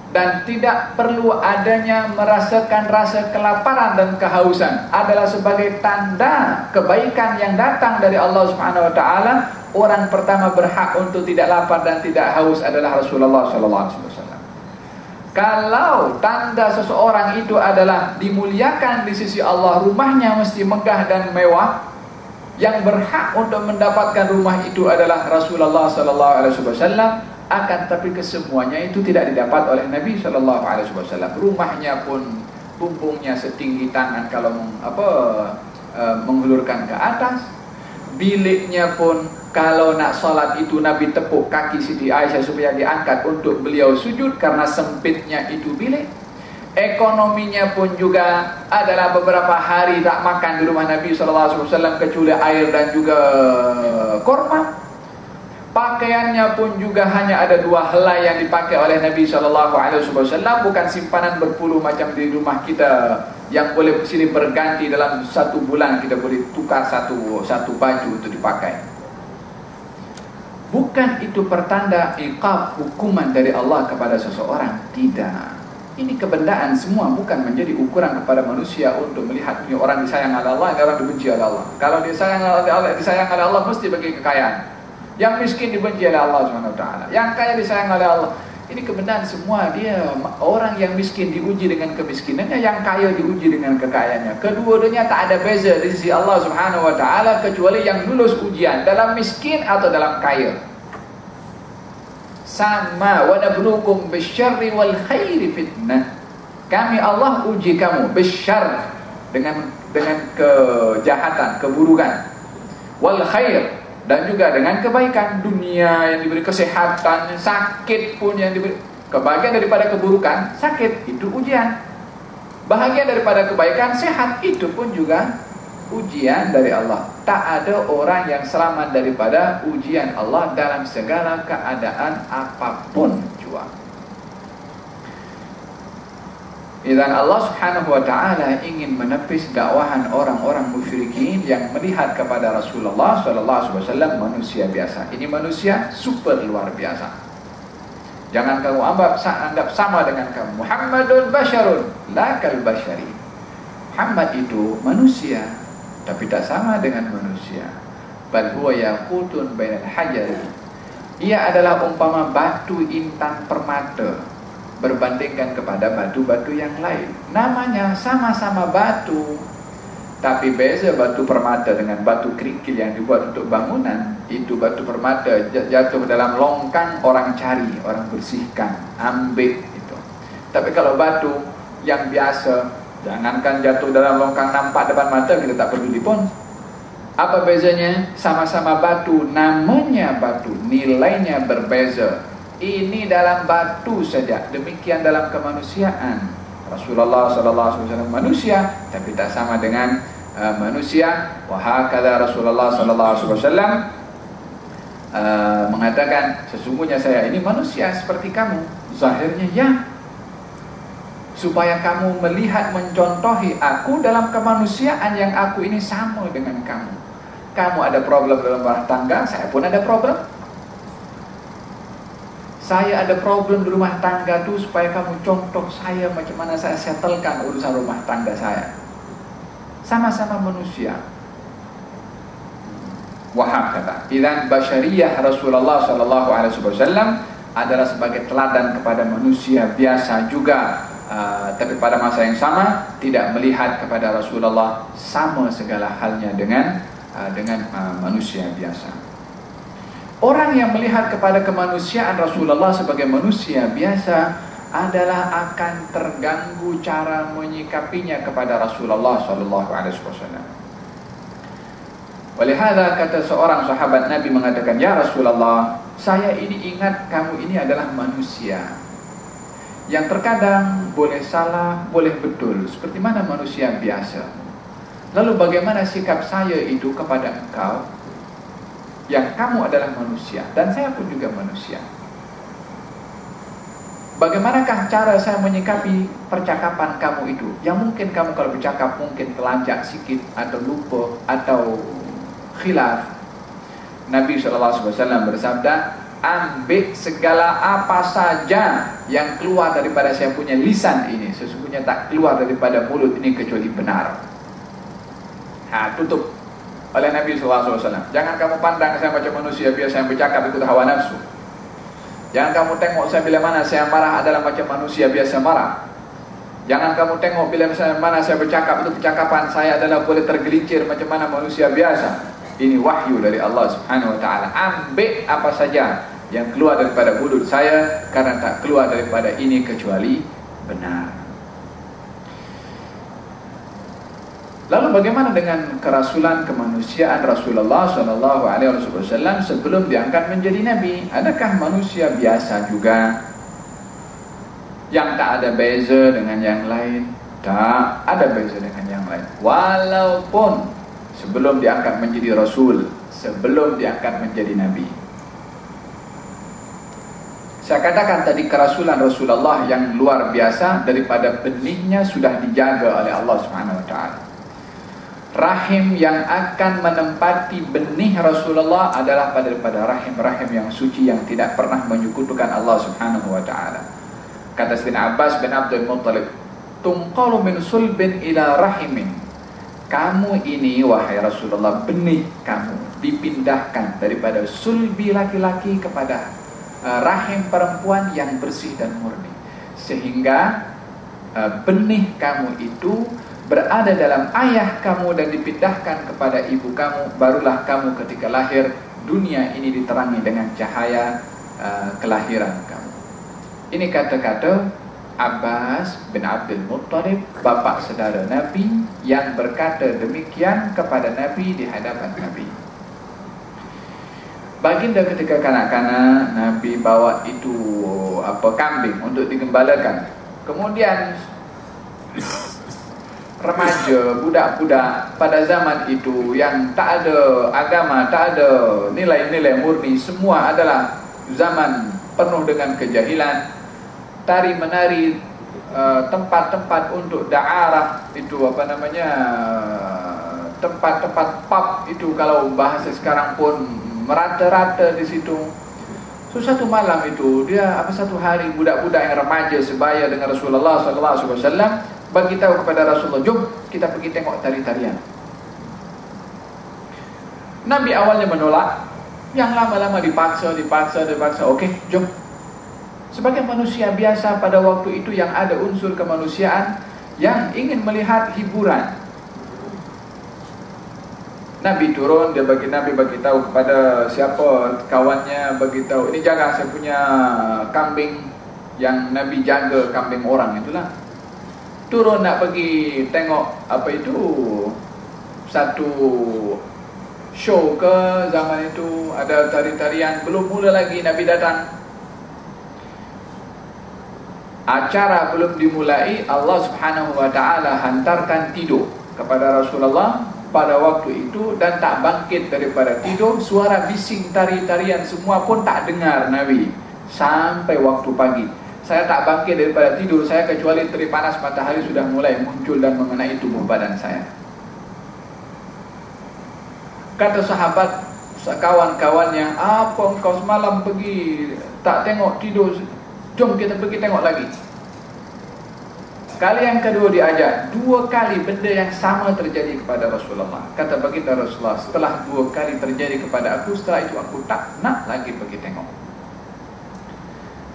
dan tidak perlu adanya merasakan rasa kelaparan dan kehausan adalah sebagai tanda kebaikan yang datang dari Allah Subhanahu wa taala orang pertama berhak untuk tidak lapar dan tidak haus adalah Rasulullah sallallahu alaihi wasallam. Kalau tanda seseorang itu adalah dimuliakan di sisi Allah, rumahnya mesti megah dan mewah. Yang berhak untuk mendapatkan rumah itu adalah Rasulullah sallallahu alaihi wasallam. Akan tapi kesemuanya itu tidak didapat oleh Nabi sallallahu alaihi wasallam. Rumahnya pun bumbungnya setinggi tangan kalau apa uh, menghulurkan ke atas. Biliknya pun kalau nak solat itu Nabi tepuk kaki Siti Aisyah supaya diangkat untuk beliau sujud karena sempitnya itu bilik. Ekonominya pun juga adalah beberapa hari tak makan di rumah Nabi SAW kecuali air dan juga korma. Pakaiannya pun juga hanya ada dua helai yang dipakai oleh Nabi SAW bukan simpanan berpuluh macam di rumah kita yang boleh sini berganti dalam satu bulan kita boleh tukar satu satu baju untuk dipakai. Bukan itu pertanda iqab hukuman dari Allah kepada seseorang. Tidak. Ini kebendaan semua bukan menjadi ukuran kepada manusia Untuk melihat ini orang disayang oleh Allah orang dibenci oleh Allah. Kalau disayang oleh Allah, disayang oleh Allah mesti bagi kekayaan Yang miskin dibenci oleh Allah SWT Yang kaya disayang oleh Allah ini kebenaran semua dia orang yang miskin diuji dengan kemiskinannya, yang kaya diuji dengan kekayaannya. Kedua-duanya tak ada beza di sisi Allah Subhanahu wa taala kecuali yang lulus ujian dalam miskin atau dalam kaya. Sama wa nabluukum bisyarri wal khairi fitnah. Kami Allah uji kamu bisyarr dengan dengan kejahatan, keburukan. Wal khair dan juga dengan kebaikan dunia yang diberi kesehatan sakit pun yang diberi kebahagiaan daripada keburukan sakit itu ujian. Bahagia daripada kebaikan sehat itu pun juga ujian dari Allah. Tak ada orang yang selamat daripada ujian Allah dalam segala keadaan apapun jua Dan Allah subhanahu wa ta'ala ingin menepis dakwahan orang-orang musyrikin yang melihat kepada Rasulullah wasallam manusia biasa. Ini manusia super luar biasa. Jangan kamu anggap, anggap sama dengan kamu. Muhammadun basharun, la kal bashari. Muhammad itu manusia, tapi tak sama dengan manusia. Bal huwa yaqutun bainal hajari. Ia adalah umpama batu intan permata berbandingkan kepada batu-batu yang lain. Namanya sama-sama batu, tapi beza batu permata dengan batu kerikil yang dibuat untuk bangunan. Itu batu permata jatuh dalam longkang orang cari, orang bersihkan, ambil itu. Tapi kalau batu yang biasa, jangankan jatuh dalam longkang nampak depan mata kita tak peduli pun. Apa bezanya? Sama-sama batu, namanya batu, nilainya berbeza ini dalam batu saja. Demikian dalam kemanusiaan. Rasulullah sallallahu alaihi wasallam manusia tapi tak sama dengan uh, manusia. Wa hakala Rasulullah sallallahu alaihi wasallam uh, mengatakan sesungguhnya saya ini manusia seperti kamu. Zahirnya ya. Supaya kamu melihat mencontohi aku dalam kemanusiaan yang aku ini sama dengan kamu. Kamu ada problem dalam rumah tangga saya pun ada problem saya ada problem di rumah tangga tu supaya kamu contoh saya macam mana saya settlekan urusan rumah tangga saya. Sama-sama manusia. Wahab kata. Idan basyariyah Rasulullah sallallahu alaihi wasallam adalah sebagai teladan kepada manusia biasa juga. Uh, tapi pada masa yang sama tidak melihat kepada Rasulullah sama segala halnya dengan uh, dengan uh, manusia biasa. Orang yang melihat kepada kemanusiaan Rasulullah sebagai manusia biasa adalah akan terganggu cara menyikapinya kepada Rasulullah sallallahu alaihi wasallam. Walihada kata seorang sahabat Nabi mengatakan, "Ya Rasulullah, saya ini ingat kamu ini adalah manusia yang terkadang boleh salah, boleh betul, seperti mana manusia biasa. Lalu bagaimana sikap saya itu kepada engkau yang kamu adalah manusia dan saya pun juga manusia?" Bagaimanakah cara saya menyikapi percakapan kamu itu? Yang mungkin kamu kalau bercakap mungkin telanjak sikit atau lupa atau khilaf. Nabi SAW bersabda, ambil segala apa saja yang keluar daripada saya punya lisan ini. Sesungguhnya tak keluar daripada mulut ini kecuali benar. Ha, tutup oleh Nabi SAW. Jangan kamu pandang saya macam manusia biasa yang bercakap ikut hawa nafsu. Jangan kamu tengok saya bila mana saya marah adalah macam manusia biasa marah. Jangan kamu tengok bila mana saya bercakap itu percakapan saya adalah boleh tergelincir macam mana manusia biasa. Ini wahyu dari Allah Subhanahu wa taala. Ambil apa saja yang keluar daripada mulut saya karena tak keluar daripada ini kecuali benar. Lalu bagaimana dengan kerasulan kemanusiaan Rasulullah wasallam sebelum diangkat menjadi nabi? Adakah manusia biasa juga yang tak ada beza dengan yang lain? Tak ada beza dengan yang lain. Walaupun sebelum diangkat menjadi rasul, sebelum diangkat menjadi nabi. Saya katakan tadi kerasulan Rasulullah yang luar biasa daripada benihnya sudah dijaga oleh Allah Subhanahu wa taala rahim yang akan menempati benih Rasulullah adalah pada pada rahim-rahim yang suci yang tidak pernah menyekutukan Allah Subhanahu wa taala. Kata Sayyidina Abbas bin Abdul Muttalib, "Tunqalu min sulbin ila rahimin." Kamu ini wahai Rasulullah benih kamu dipindahkan daripada sulbi laki-laki kepada uh, rahim perempuan yang bersih dan murni. Sehingga uh, benih kamu itu berada dalam ayah kamu dan dipindahkan kepada ibu kamu barulah kamu ketika lahir dunia ini diterangi dengan cahaya uh, kelahiran kamu. Ini kata-kata Abbas bin Abdul Muttalib bapa saudara Nabi yang berkata demikian kepada Nabi di hadapan Nabi. Baginda ketika kanak-kanak Nabi bawa itu apa kambing untuk digembalakan. Kemudian remaja, budak-budak pada zaman itu yang tak ada agama, tak ada nilai-nilai murni, semua adalah zaman penuh dengan kejahilan. Tari menari eh, tempat-tempat untuk da'arah itu apa namanya tempat-tempat pub itu kalau bahasa sekarang pun merata-rata di situ. So satu malam itu dia apa satu hari budak-budak yang remaja sebaya dengan Rasulullah sallallahu alaihi wasallam bagi tahu kepada Rasulullah, jom kita pergi tengok tari-tarian. Nabi awalnya menolak, yang lama-lama dipaksa, dipaksa, dipaksa. Okey, jom. Sebagai manusia biasa pada waktu itu yang ada unsur kemanusiaan yang ingin melihat hiburan. Nabi turun, dia bagi Nabi bagi tahu kepada siapa kawannya bagi tahu. Ini jaga saya punya kambing yang Nabi jaga kambing orang itulah turun nak pergi tengok apa itu satu show ke zaman itu ada tari-tarian belum mula lagi Nabi datang. Acara belum dimulai Allah Subhanahu wa taala hantarkan tidur kepada Rasulullah pada waktu itu dan tak bangkit daripada tidur. Suara bising tari-tarian semua pun tak dengar Nabi sampai waktu pagi saya tak bangkit daripada tidur saya kecuali terik panas matahari sudah mulai muncul dan mengenai tubuh badan saya. Kata sahabat kawan-kawannya, apa engkau semalam pergi tak tengok tidur, jom kita pergi tengok lagi. Kali yang kedua diajak, dua kali benda yang sama terjadi kepada Rasulullah. Kata baginda Rasulullah, setelah dua kali terjadi kepada aku, setelah itu aku tak nak lagi pergi tengok.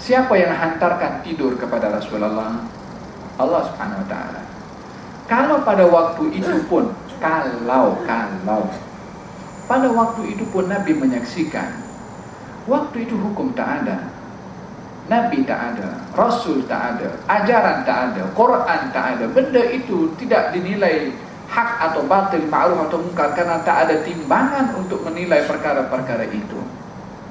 Siapa yang hantarkan tidur kepada Rasulullah? Allah Subhanahu wa taala. Kalau pada waktu itu pun kalau kalau pada waktu itu pun Nabi menyaksikan waktu itu hukum tak ada. Nabi tak ada, Rasul tak ada, ajaran tak ada, Quran tak ada. Benda itu tidak dinilai hak atau batil, ma'ruf atau mungkar karena tak ada timbangan untuk menilai perkara-perkara itu.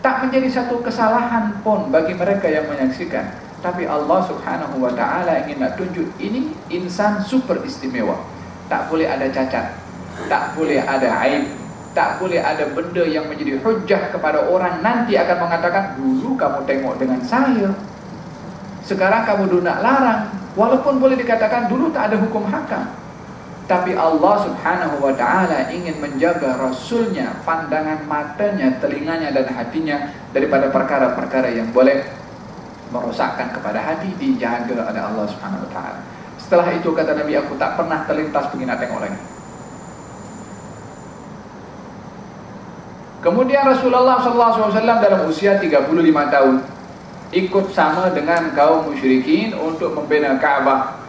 Tak menjadi satu kesalahan pun bagi mereka yang menyaksikan. Tapi Allah subhanahu wa ta'ala ingin nak tunjuk ini insan super istimewa. Tak boleh ada cacat. Tak boleh ada aib. Tak boleh ada benda yang menjadi hujah kepada orang nanti akan mengatakan dulu kamu tengok dengan saya. Sekarang kamu dulu nak larang. Walaupun boleh dikatakan dulu tak ada hukum hakam. Tapi Allah subhanahu wa ta'ala ingin menjaga Rasulnya, pandangan matanya, telinganya dan hatinya daripada perkara-perkara yang boleh merosakkan kepada hati dijaga oleh Allah subhanahu wa ta'ala. Setelah itu kata Nabi aku tak pernah terlintas pergi nak tengok lagi. Kemudian Rasulullah SAW dalam usia 35 tahun ikut sama dengan kaum musyrikin untuk membina Kaabah.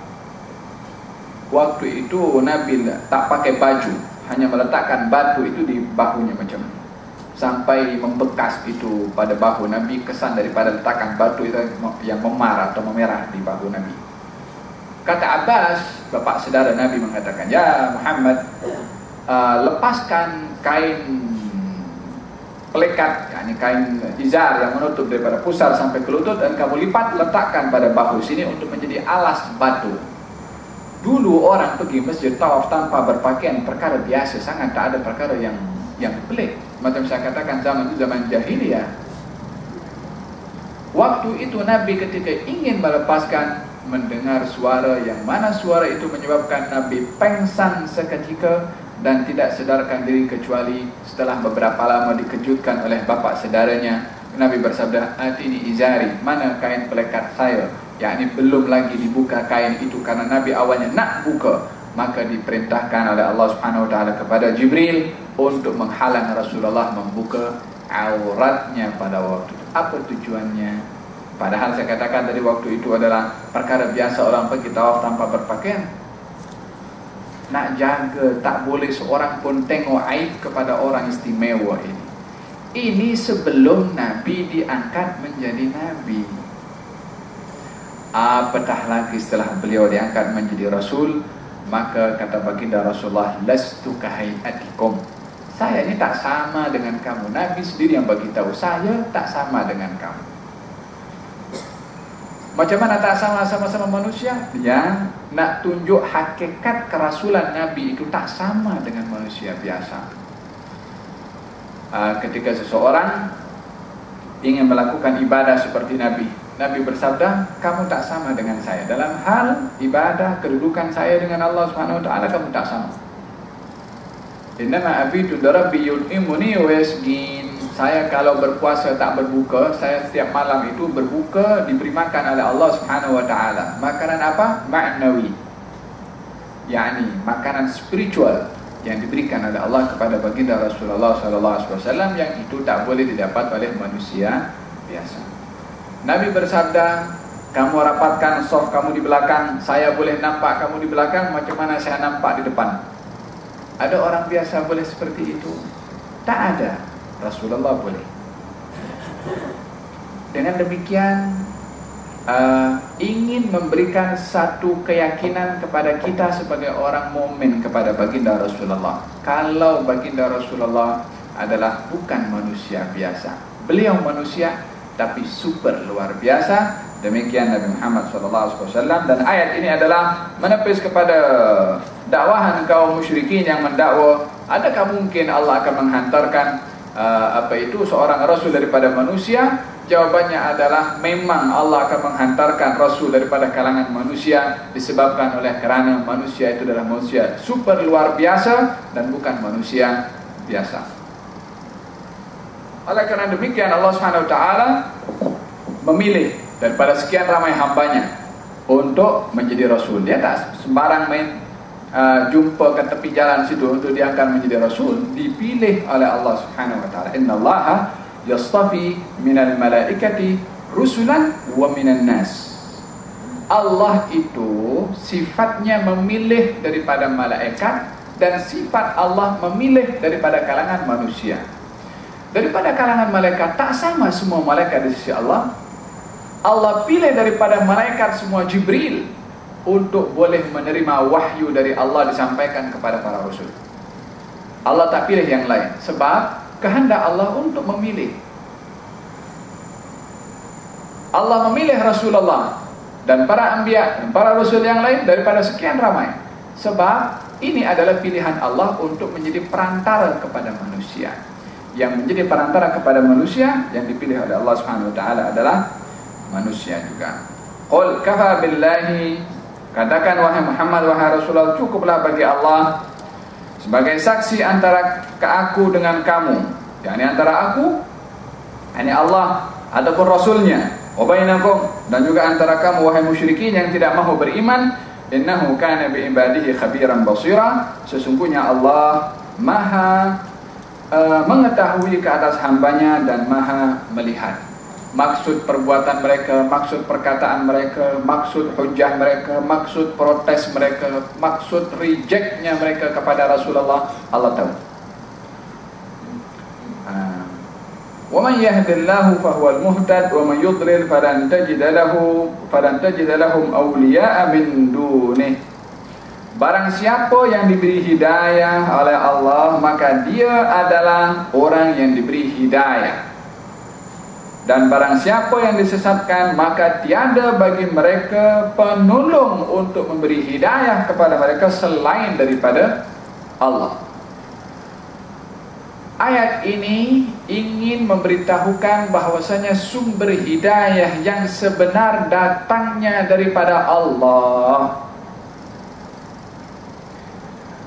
Waktu itu Nabi tak pakai baju, hanya meletakkan batu itu di bahunya macam sampai membekas itu pada bahu Nabi kesan daripada letakkan batu itu yang memar atau memerah di bahu Nabi. Kata Abbas, bapak saudara Nabi mengatakan, "Ya Muhammad, uh, lepaskan kain pelekat yakni kain izar yang menutup daripada pusar sampai ke lutut dan kamu lipat letakkan pada bahu sini untuk menjadi alas batu dulu orang pergi masjid tawaf tanpa berpakaian perkara biasa sangat tak ada perkara yang yang pelik. Macam saya katakan zaman itu zaman jahiliyah. Waktu itu Nabi ketika ingin melepaskan mendengar suara yang mana suara itu menyebabkan Nabi pengsan seketika dan tidak sedarkan diri kecuali setelah beberapa lama dikejutkan oleh bapa saudaranya. Nabi bersabda atini izari mana kain pelekat saya yakni belum lagi dibuka kain itu karena Nabi awalnya nak buka maka diperintahkan oleh Allah Subhanahu wa taala kepada Jibril untuk menghalang Rasulullah membuka auratnya pada waktu itu. Apa tujuannya? Padahal saya katakan dari waktu itu adalah perkara biasa orang pergi tawaf tanpa berpakaian. Nak jaga tak boleh seorang pun tengok aib kepada orang istimewa ini. Ini sebelum Nabi diangkat menjadi Nabi apatah lagi setelah beliau diangkat menjadi Rasul maka kata baginda Rasulullah lastu kahayatikum saya ini tak sama dengan kamu Nabi sendiri yang bagi tahu saya tak sama dengan kamu macam mana tak sama sama-sama manusia? Yang nak tunjuk hakikat kerasulan Nabi itu tak sama dengan manusia biasa. Uh, ketika seseorang ingin melakukan ibadah seperti Nabi, Nabi bersabda, kamu tak sama dengan saya. Dalam hal ibadah, kedudukan saya dengan Allah Subhanahu Wa Taala kamu tak sama. Inna abidu darabbi wa yasgin saya kalau berpuasa tak berbuka, saya setiap malam itu berbuka diberi makan oleh Allah Subhanahu wa taala. Makanan apa? Ma'nawi. yakni makanan spiritual yang diberikan oleh Allah kepada baginda Rasulullah wasallam yang itu tak boleh didapat oleh manusia biasa. Nabi bersabda, kamu rapatkan soft kamu di belakang, saya boleh nampak kamu di belakang macam mana saya nampak di depan. Ada orang biasa boleh seperti itu? Tak ada. Rasulullah boleh dengan demikian uh, ingin memberikan satu keyakinan kepada kita sebagai orang mukmin kepada baginda Rasulullah kalau baginda Rasulullah adalah bukan manusia biasa beliau manusia tapi super luar biasa. Demikian Nabi Muhammad SAW dan ayat ini adalah menepis kepada dakwahan kaum musyrikin yang mendakwa adakah mungkin Allah akan menghantarkan uh, apa itu seorang rasul daripada manusia? Jawabannya adalah memang Allah akan menghantarkan rasul daripada kalangan manusia disebabkan oleh kerana manusia itu adalah manusia super luar biasa dan bukan manusia biasa oleh kerana demikian Allah SWT memilih daripada sekian ramai hambanya untuk menjadi rasul. Dia tak sembarang main uh, jumpa ke tepi jalan situ untuk dia akan menjadi rasul. Dipilih oleh Allah Subhanahu wa taala. Innallaha yastafi minal malaikati rusulan wa minan nas. Allah itu sifatnya memilih daripada malaikat dan sifat Allah memilih daripada kalangan manusia daripada kalangan malaikat tak sama semua malaikat di sisi Allah Allah pilih daripada malaikat semua Jibril untuk boleh menerima wahyu dari Allah disampaikan kepada para rasul. Allah tak pilih yang lain sebab kehendak Allah untuk memilih. Allah memilih Rasulullah dan para anbiya dan para rasul yang lain daripada sekian ramai sebab ini adalah pilihan Allah untuk menjadi perantara kepada manusia. Yang menjadi perantara kepada manusia yang dipilih oleh Allah Subhanahu wa taala adalah manusia juga. Qul kafa billahi katakan wahai Muhammad wahai Rasulullah cukuplah bagi Allah sebagai saksi antara ke aku dengan kamu. yakni antara aku ini Allah ataupun rasulnya wa bainakum dan juga antara kamu wahai musyrikin yang tidak mahu beriman innahu kana bi ibadihi khabiran basira sesungguhnya Allah maha Eh, mengetahui ke atas hambanya dan maha melihat maksud perbuatan mereka, maksud perkataan mereka, maksud hujah mereka, maksud protes mereka, maksud rejectnya mereka kepada Rasulullah, Allah tahu. Eh, wa man yahdillahu fa al-muhtad wa man yudlil fa lan tajid lahu fa tajid lahum awliya'a min dunihi Barang siapa yang diberi hidayah oleh Allah maka dia adalah orang yang diberi hidayah dan barang siapa yang disesatkan maka tiada bagi mereka penolong untuk memberi hidayah kepada mereka selain daripada Allah. Ayat ini ingin memberitahukan bahwasanya sumber hidayah yang sebenar datangnya daripada Allah.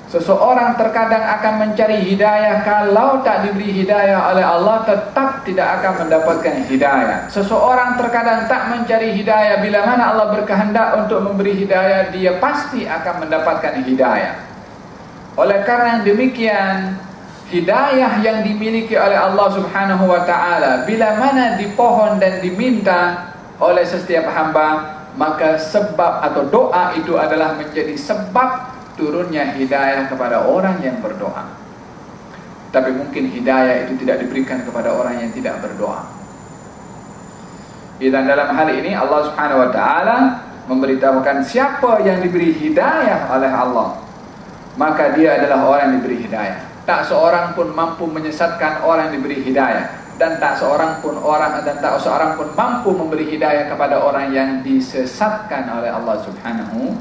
Seseorang terkadang akan mencari hidayah Kalau tak diberi hidayah oleh Allah Tetap tidak akan mendapatkan hidayah. Seseorang terkadang tak mencari hidayah Bila mana Allah berkehendak untuk memberi hidayah Dia pasti akan mendapatkan hidayah. Oleh karena demikian Hidayah yang dimiliki oleh Allah subhanahu wa ta'ala Bila mana dipohon dan diminta oleh setiap hamba Maka sebab atau doa itu adalah menjadi sebab turunnya hidayah kepada orang yang berdoa. Tapi mungkin hidayah itu tidak diberikan kepada orang yang tidak berdoa. Dan dalam hal ini Allah Subhanahu wa taala memberitahukan siapa yang diberi hidayah oleh Allah, maka dia adalah orang yang diberi hidayah. Tak seorang pun mampu menyesatkan orang yang diberi hidayah dan tak seorang pun orang dan tak seorang pun mampu memberi hidayah kepada orang yang disesatkan oleh Allah Subhanahu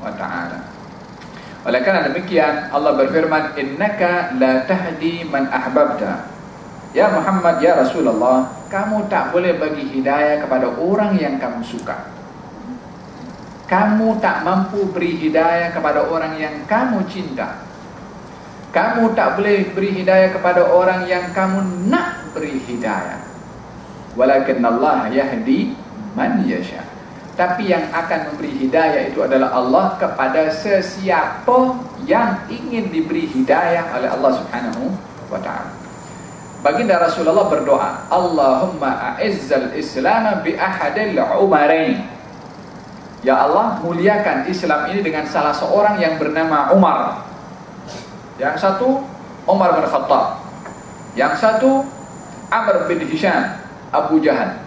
wa taala. Oleh kerana demikian Allah berfirman innaka la tahdi man ahbabta. Ya Muhammad ya Rasulullah, kamu tak boleh bagi hidayah kepada orang yang kamu suka. Kamu tak mampu beri hidayah kepada orang yang kamu cinta. Kamu tak boleh beri hidayah kepada orang yang kamu nak beri hidayah. Walakin Allah yahdi man yasha. Tapi yang akan memberi hidayah itu adalah Allah kepada sesiapa yang ingin diberi hidayah oleh Allah Subhanahu wa taala. Baginda Rasulullah berdoa, Allahumma a'izzal Islam bi ahadil umarain. Ya Allah, muliakan Islam ini dengan salah seorang yang bernama Umar. Yang satu Umar bin Khattab. Yang satu Amr bin Hisham Abu Jahal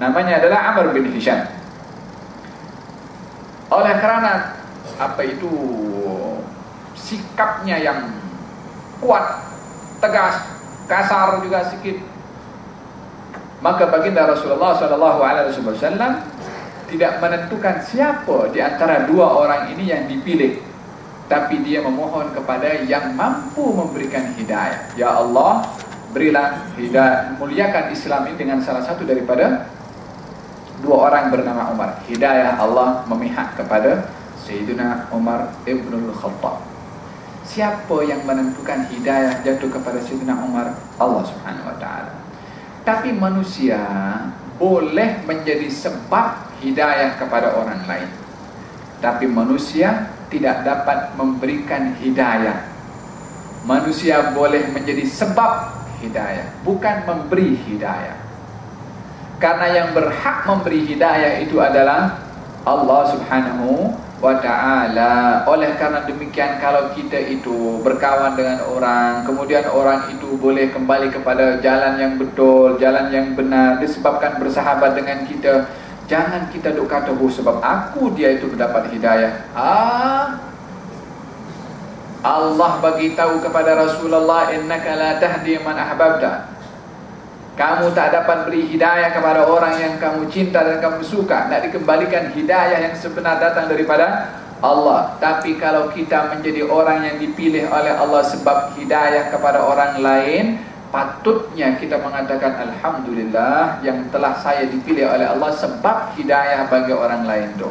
namanya adalah Amr bin Hisham. Oleh kerana apa itu sikapnya yang kuat tegas kasar juga sedikit maka baginda Rasulullah sallallahu alaihi wasallam tidak menentukan siapa di antara dua orang ini yang dipilih tapi dia memohon kepada yang mampu memberikan hidayah. Ya Allah berilah hidayah muliakan Islam ini dengan salah satu daripada dua orang bernama Umar. Hidayah Allah memihak kepada Sayyidina Umar Ibn Khattab. Siapa yang menentukan hidayah jatuh kepada Sayyidina Umar? Allah Subhanahu Wa Taala. Tapi manusia boleh menjadi sebab hidayah kepada orang lain. Tapi manusia tidak dapat memberikan hidayah. Manusia boleh menjadi sebab hidayah, bukan memberi hidayah. Karena yang berhak memberi hidayah itu adalah Allah subhanahu wa ta'ala. Oleh karena demikian kalau kita itu berkawan dengan orang kemudian orang itu boleh kembali kepada jalan yang betul jalan yang benar disebabkan bersahabat dengan kita jangan kita duk kata oh, sebab aku dia itu mendapat hidayah. Ah. Allah bagi tahu kepada Rasulullah innaka la tahdi man ahbabta kamu tak dapat beri hidayah kepada orang yang kamu cinta dan kamu suka. Nak dikembalikan hidayah yang sebenar datang daripada Allah. Tapi kalau kita menjadi orang yang dipilih oleh Allah sebab hidayah kepada orang lain, patutnya kita mengatakan Alhamdulillah yang telah saya dipilih oleh Allah sebab hidayah bagi orang lain itu.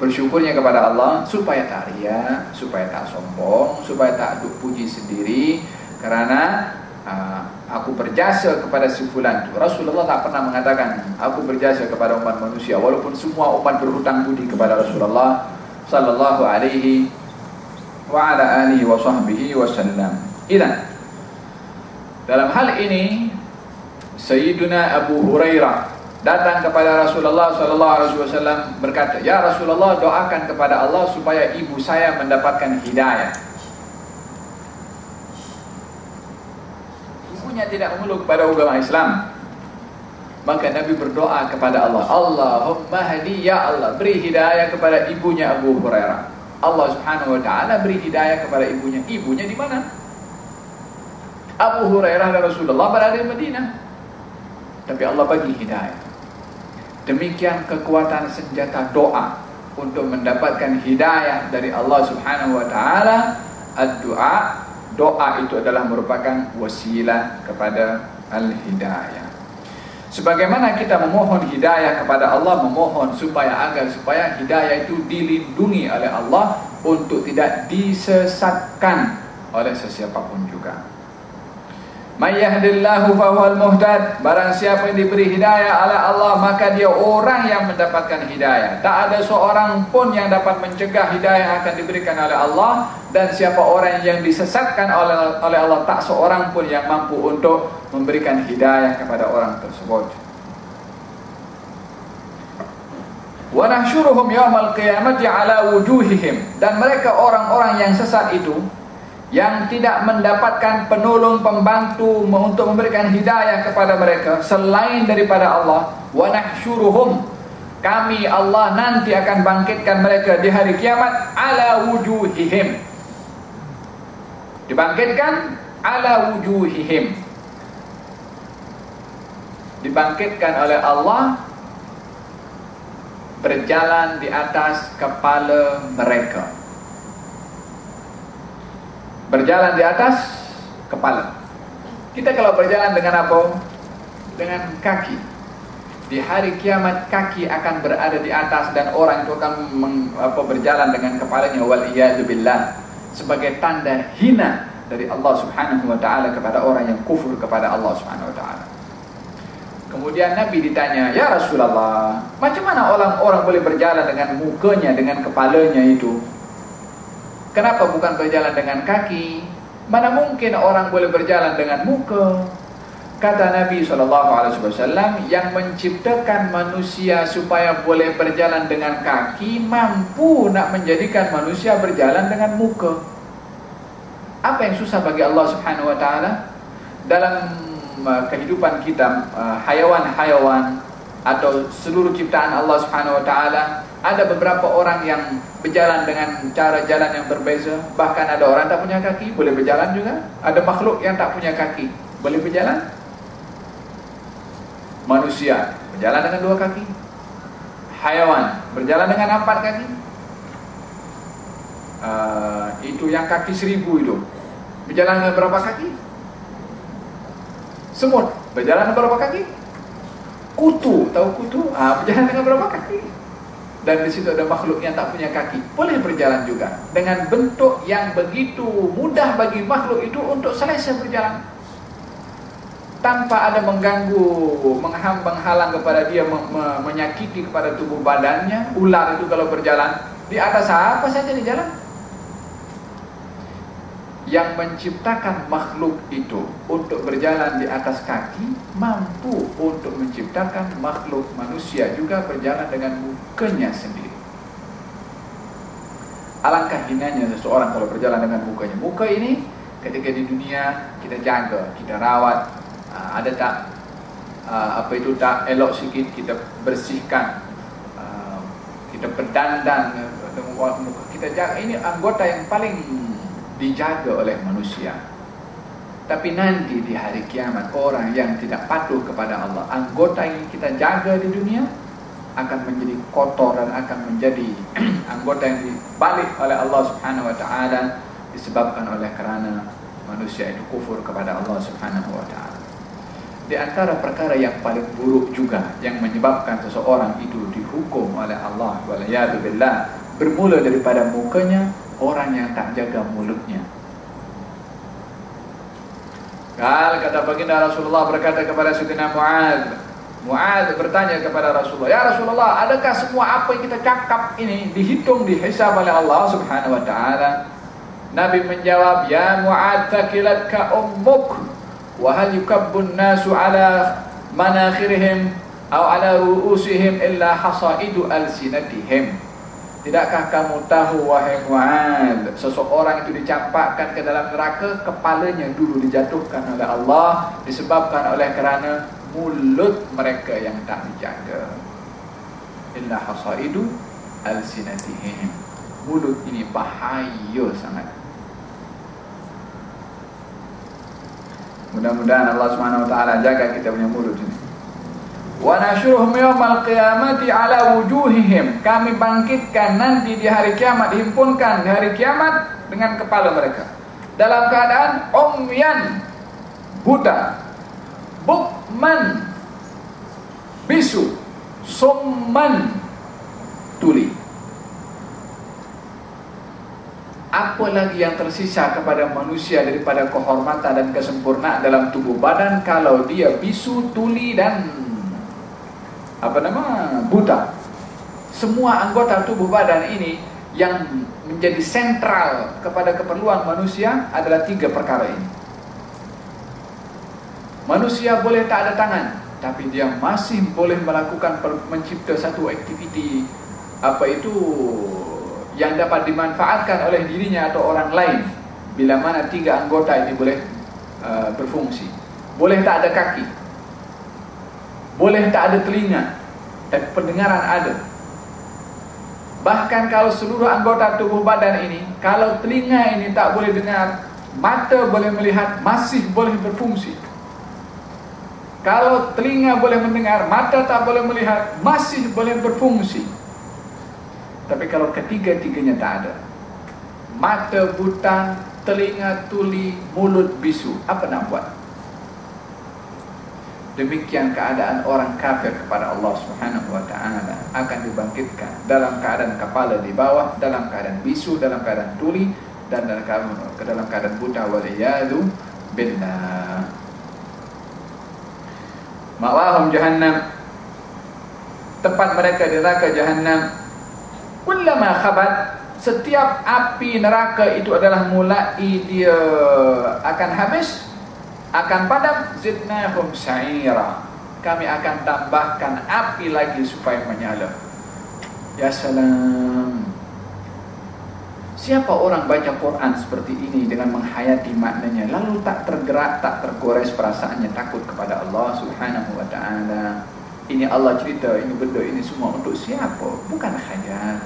Bersyukurnya kepada Allah supaya tak ria, supaya tak sombong, supaya tak puji sendiri. Kerana uh, aku berjasa kepada si fulan itu. Rasulullah tak pernah mengatakan aku berjasa kepada umat manusia walaupun semua umat berhutang budi kepada Rasulullah sallallahu alaihi wa ala alihi wa sahbihi wasallam. Idan dalam hal ini Sayyiduna Abu Hurairah datang kepada Rasulullah sallallahu alaihi wasallam berkata, "Ya Rasulullah, doakan kepada Allah supaya ibu saya mendapatkan hidayah." Ibunya tidak memeluk pada agama Islam. Maka Nabi berdoa kepada Allah Allahumma hadi ya Allah beri hidayah kepada ibunya Abu Hurairah. Allah subhanahu wa ta'ala beri hidayah kepada ibunya. Ibunya di mana? Abu Hurairah dan Rasulullah berada di Madinah. Tapi Allah bagi hidayah. Demikian kekuatan senjata doa untuk mendapatkan hidayah dari Allah subhanahu wa ta'ala ad-du'a doa itu adalah merupakan wasilah kepada al-hidayah. Sebagaimana kita memohon hidayah kepada Allah, memohon supaya agar supaya hidayah itu dilindungi oleh Allah untuk tidak disesatkan oleh sesiapa pun juga. Mayyahdillahu fahuwal muhtad. Barang siapa yang diberi hidayah oleh Allah Maka dia orang yang mendapatkan hidayah. Tak ada seorang pun yang dapat mencegah hidayah akan diberikan oleh Allah. Dan siapa orang yang disesatkan oleh, oleh Allah Tak seorang pun yang mampu untuk memberikan hidayah kepada orang tersebut. Wa nahsyuruhum yawmal qiyamati ala wujuhihim. Dan mereka orang-orang yang sesat itu yang tidak mendapatkan penolong pembantu untuk memberikan hidayah kepada mereka selain daripada Allah wa nahsyuruhum kami Allah nanti akan bangkitkan mereka di hari kiamat ala wujuhihim dibangkitkan ala wujuhihim dibangkitkan oleh Allah berjalan di atas kepala mereka berjalan di atas kepala. Kita kalau berjalan dengan apa? Dengan kaki. Di hari kiamat kaki akan berada di atas dan orang itu akan meng, apa, berjalan dengan kepalanya wal billah sebagai tanda hina dari Allah Subhanahu wa taala kepada orang yang kufur kepada Allah Subhanahu wa taala. Kemudian Nabi ditanya, "Ya Rasulullah, macam mana orang-orang boleh berjalan dengan mukanya dengan kepalanya itu?" Kenapa bukan berjalan dengan kaki? Mana mungkin orang boleh berjalan dengan muka? Kata Nabi SAW yang menciptakan manusia supaya boleh berjalan dengan kaki mampu nak menjadikan manusia berjalan dengan muka. Apa yang susah bagi Allah Subhanahu Wa Taala dalam uh, kehidupan kita uh, hayawan-hayawan atau seluruh ciptaan Allah Subhanahu Wa Taala ada beberapa orang yang berjalan dengan cara jalan yang berbeza. Bahkan ada orang tak punya kaki boleh berjalan juga. Ada makhluk yang tak punya kaki boleh berjalan. Manusia berjalan dengan dua kaki. Hayawan berjalan dengan empat kaki. Uh, itu yang kaki seribu itu. Berjalan dengan berapa kaki? Semut berjalan dengan berapa kaki kutu. Tahu kutu? Ah berjalan dengan berapa kaki. Dan di situ ada makhluk yang tak punya kaki. Boleh berjalan juga. Dengan bentuk yang begitu mudah bagi makhluk itu untuk selesai berjalan. Tanpa ada mengganggu menghambang halang kepada dia menyakiti kepada tubuh badannya. Ular itu kalau berjalan di atas apa saja di jalan yang menciptakan makhluk itu untuk berjalan di atas kaki mampu untuk menciptakan makhluk manusia juga berjalan dengan mukanya sendiri Alangkah hinanya seseorang kalau berjalan dengan mukanya. Muka ini ketika di dunia kita jaga, kita rawat. Uh, ada tak uh, apa itu tak elok sikit kita bersihkan. Uh, kita berdandan kita jaga ini anggota yang paling dijaga oleh manusia. Tapi nanti di hari kiamat orang yang tidak patuh kepada Allah, anggota yang kita jaga di dunia akan menjadi kotor dan akan menjadi anggota yang dibalik oleh Allah Subhanahu wa taala disebabkan oleh kerana manusia itu kufur kepada Allah Subhanahu wa taala. Di antara perkara yang paling buruk juga yang menyebabkan seseorang itu dihukum oleh Allah walayadu billah bermula daripada mukanya orang yang tak jaga mulutnya. Kal kata baginda Rasulullah berkata kepada Sayyidina Mu'adz Mu'ad bertanya kepada Rasulullah, "Ya Rasulullah, adakah semua apa yang kita cakap ini dihitung dihisab oleh Allah Subhanahu wa taala?" Nabi menjawab, "Ya Mu'ad, thaqilatka ummuk wa hal yukabbun nasu ala manakhirihim aw ala ru'usihim illa hasaidu alsinatihim." Tidakkah kamu tahu wahai Mu'ad, seseorang itu dicampakkan ke dalam neraka, kepalanya dulu dijatuhkan oleh Allah disebabkan oleh kerana mulut mereka yang tak dijaga. Illa hasaidu alsinatihim. Mulut ini bahaya sangat. Mudah-mudahan Allah taala jaga kita punya mulut ini wa nashuruhum yawmal qiyamati ala wujuhihim. Kami bangkitkan nanti di hari kiamat dihimpunkan di hari kiamat dengan kepala mereka. Dalam keadaan umyan buta bukman bisu summan tuli. Apa lagi yang tersisa kepada manusia daripada kehormatan dan kesempurnaan dalam tubuh badan kalau dia bisu tuli dan apa nama? Buta semua anggota tubuh badan ini yang menjadi sentral kepada keperluan manusia adalah tiga perkara ini. Manusia boleh tak ada tangan Tapi dia masih boleh melakukan Mencipta satu aktiviti. Apa itu? Yang dapat dimanfaatkan oleh dirinya Atau orang lain. Bila mana tiga anggota ini boleh uh, Berfungsi. Boleh tak ada kaki Boleh tak ada telinga Tapi pendengaran ada Bahkan kalau seluruh anggota tubuh badan ini Kalau telinga ini tak boleh dengar Mata boleh melihat Masih boleh berfungsi kalau telinga boleh mendengar, mata tak boleh melihat, masih boleh berfungsi. Tapi kalau ketiga-tiganya tak ada, mata buta, telinga tuli, mulut bisu, apa nak buat? Demikian keadaan orang kafir kepada Allah Subhanahu wa taala akan dibangkitkan dalam keadaan kepala di bawah, dalam keadaan bisu, dalam keadaan tuli dan dalam keadaan, dalam keadaan buta wal billah. Ma'wahum jahannam. Tempat mereka di neraka jahannam. Kullama khabat Setiap api neraka itu adalah mulai dia akan habis Akan padam Zidnahum sa'ira Kami akan tambahkan api lagi supaya menyala Ya salam Siapa orang baca Quran seperti ini dengan menghayati maknanya lalu tak tergerak, tak tergores perasaannya takut kepada Allah Subhanahu wa taala. Ini Allah cerita, ini benda ini semua untuk siapa? Bukan khayal.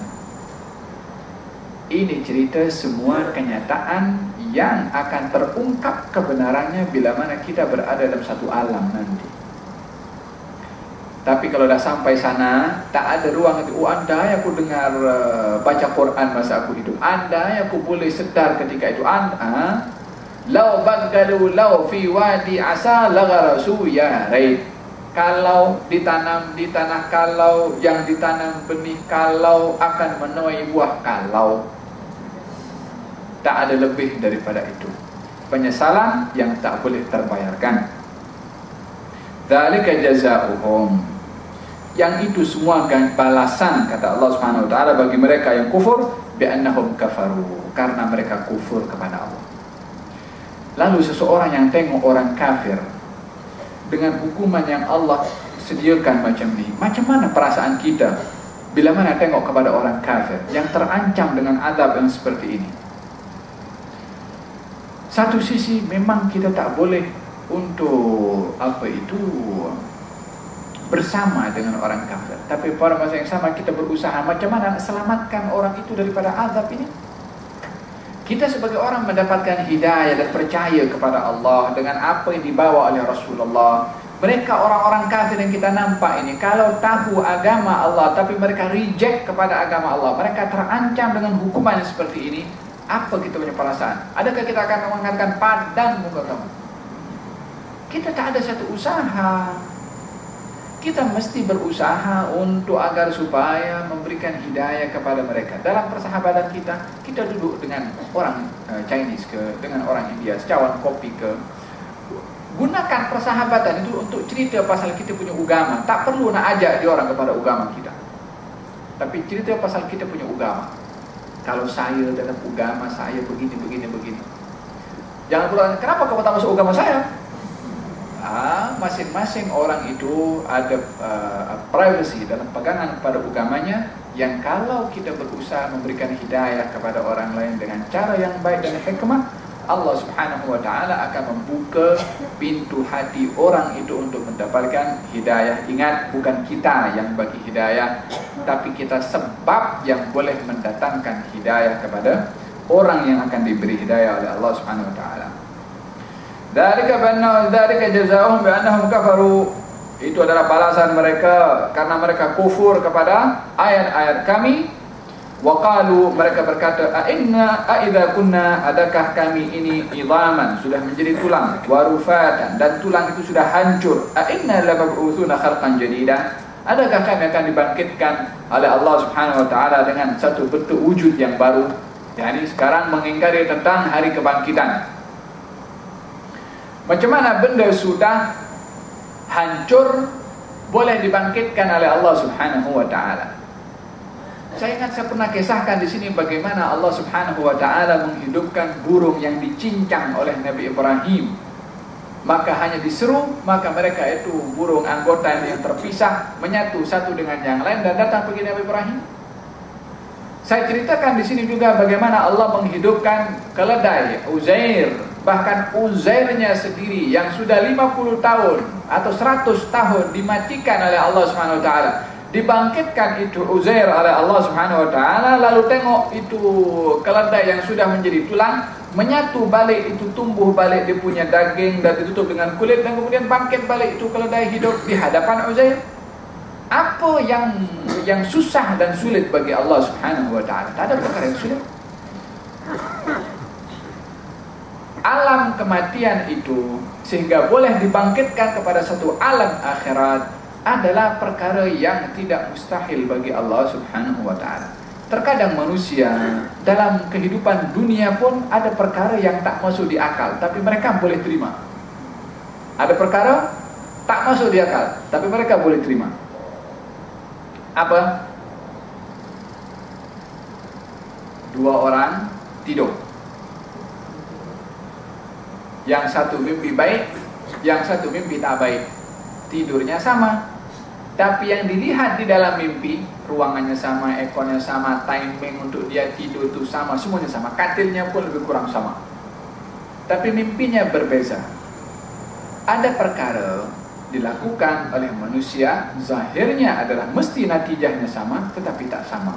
Ini cerita semua kenyataan yang akan terungkap kebenarannya bila mana kita berada dalam satu alam nanti. Tapi kalau dah sampai sana Tak ada ruang itu Oh andai aku dengar uh, Baca Quran masa aku hidup Andai aku boleh sedar ketika itu Anda Lau bagdalu lau fi wadi asa Lagarasu ya Kalau ditanam di tanah kalau Yang ditanam benih kalau Akan menuai buah kalau Tak ada lebih daripada itu Penyesalan yang tak boleh terbayarkan Dalika jazauhum yang itu semua kan balasan kata Allah Subhanahu wa taala bagi mereka yang kufur bi annahum kafaru karena mereka kufur kepada Allah. Lalu seseorang yang tengok orang kafir dengan hukuman yang Allah sediakan macam ni, macam mana perasaan kita? Bila mana tengok kepada orang kafir yang terancam dengan azab yang seperti ini. Satu sisi memang kita tak boleh untuk apa itu bersama dengan orang kafir. Tapi pada masa yang sama kita berusaha macam mana selamatkan orang itu daripada azab ini. Kita sebagai orang mendapatkan hidayah dan percaya kepada Allah dengan apa yang dibawa oleh Rasulullah mereka orang-orang kafir yang kita nampak ini Kalau tahu agama Allah Tapi mereka reject kepada agama Allah Mereka terancam dengan hukuman seperti ini Apa kita punya perasaan? Adakah kita akan mengatakan padan muka kamu? Kita tak ada satu usaha Kita mesti berusaha untuk agar supaya memberikan hidayah kepada mereka Dalam persahabatan kita Kita duduk dengan orang eh, Chinese ke Dengan orang India Secawan kopi ke gunakan persahabatan itu untuk cerita pasal kita punya agama. Tak perlu nak ajak dia orang kepada agama kita. Tapi cerita pasal kita punya agama. Kalau saya dalam agama saya begini begini begini. Jangan pula kenapa kau tak masuk agama saya? Ah, masing-masing orang itu ada uh, privacy dalam pegangan pada agamanya yang kalau kita berusaha memberikan hidayah kepada orang lain dengan cara yang baik dan hikmah Allah Subhanahu wa taala akan membuka pintu hati orang itu untuk mendapatkan hidayah. Ingat bukan kita yang bagi hidayah, tapi kita sebab yang boleh mendatangkan hidayah kepada orang yang akan diberi hidayah oleh Allah Subhanahu wa taala. Dzalika banna dzalika jazaohum bi annahum kafaru. Itu adalah balasan mereka karena mereka kufur kepada ayat-ayat kami Waqalu mereka berkata a inna a idza kunna adakah kami ini idhaman sudah menjadi tulang warufatan dan tulang itu sudah hancur. A inna lamab'utsuna khalqan jadida. Adakah kami akan dibangkitkan oleh Allah Subhanahu wa taala dengan satu bentuk wujud yang baru? Yakni sekarang mengingkari tentang hari kebangkitan. Macam mana benda sudah hancur boleh dibangkitkan oleh Allah Subhanahu wa taala saya ingat saya pernah kisahkan di sini bagaimana Allah Subhanahu wa taala menghidupkan burung yang dicincang oleh Nabi Ibrahim. Maka hanya diseru, maka mereka itu burung anggota yang terpisah menyatu satu dengan yang lain dan datang pergi Nabi Ibrahim. Saya ceritakan di sini juga bagaimana Allah menghidupkan keledai Uzair, bahkan Uzairnya sendiri yang sudah 50 tahun atau 100 tahun dimatikan oleh Allah Subhanahu wa taala dibangkitkan itu Uzair oleh Allah Subhanahu wa taala lalu tengok itu keledai yang sudah menjadi tulang menyatu balik itu tumbuh balik dia punya daging dan ditutup dengan kulit dan kemudian bangkit balik itu keledai hidup di hadapan Uzair. Apa yang yang susah dan sulit bagi Allah Subhanahu wa taala? Tak ada perkara yang sulit. Alam kematian itu sehingga boleh dibangkitkan kepada satu alam akhirat adalah perkara yang tidak mustahil bagi Allah Subhanahu wa taala. Terkadang manusia dalam kehidupan dunia pun ada perkara yang tak masuk di akal tapi mereka boleh terima. Ada perkara tak masuk di akal tapi mereka boleh terima. Apa? Dua orang tidur. Yang satu mimpi baik, yang satu mimpi tak baik. Tidurnya sama, tapi yang dilihat di dalam mimpi Ruangannya sama, ekornya sama Timing untuk dia tidur itu sama Semuanya sama, katilnya pun lebih kurang sama. Tapi mimpinya berbeza. Ada perkara Dilakukan oleh manusia Zahirnya adalah mesti natijahnya sama Tetapi tak sama.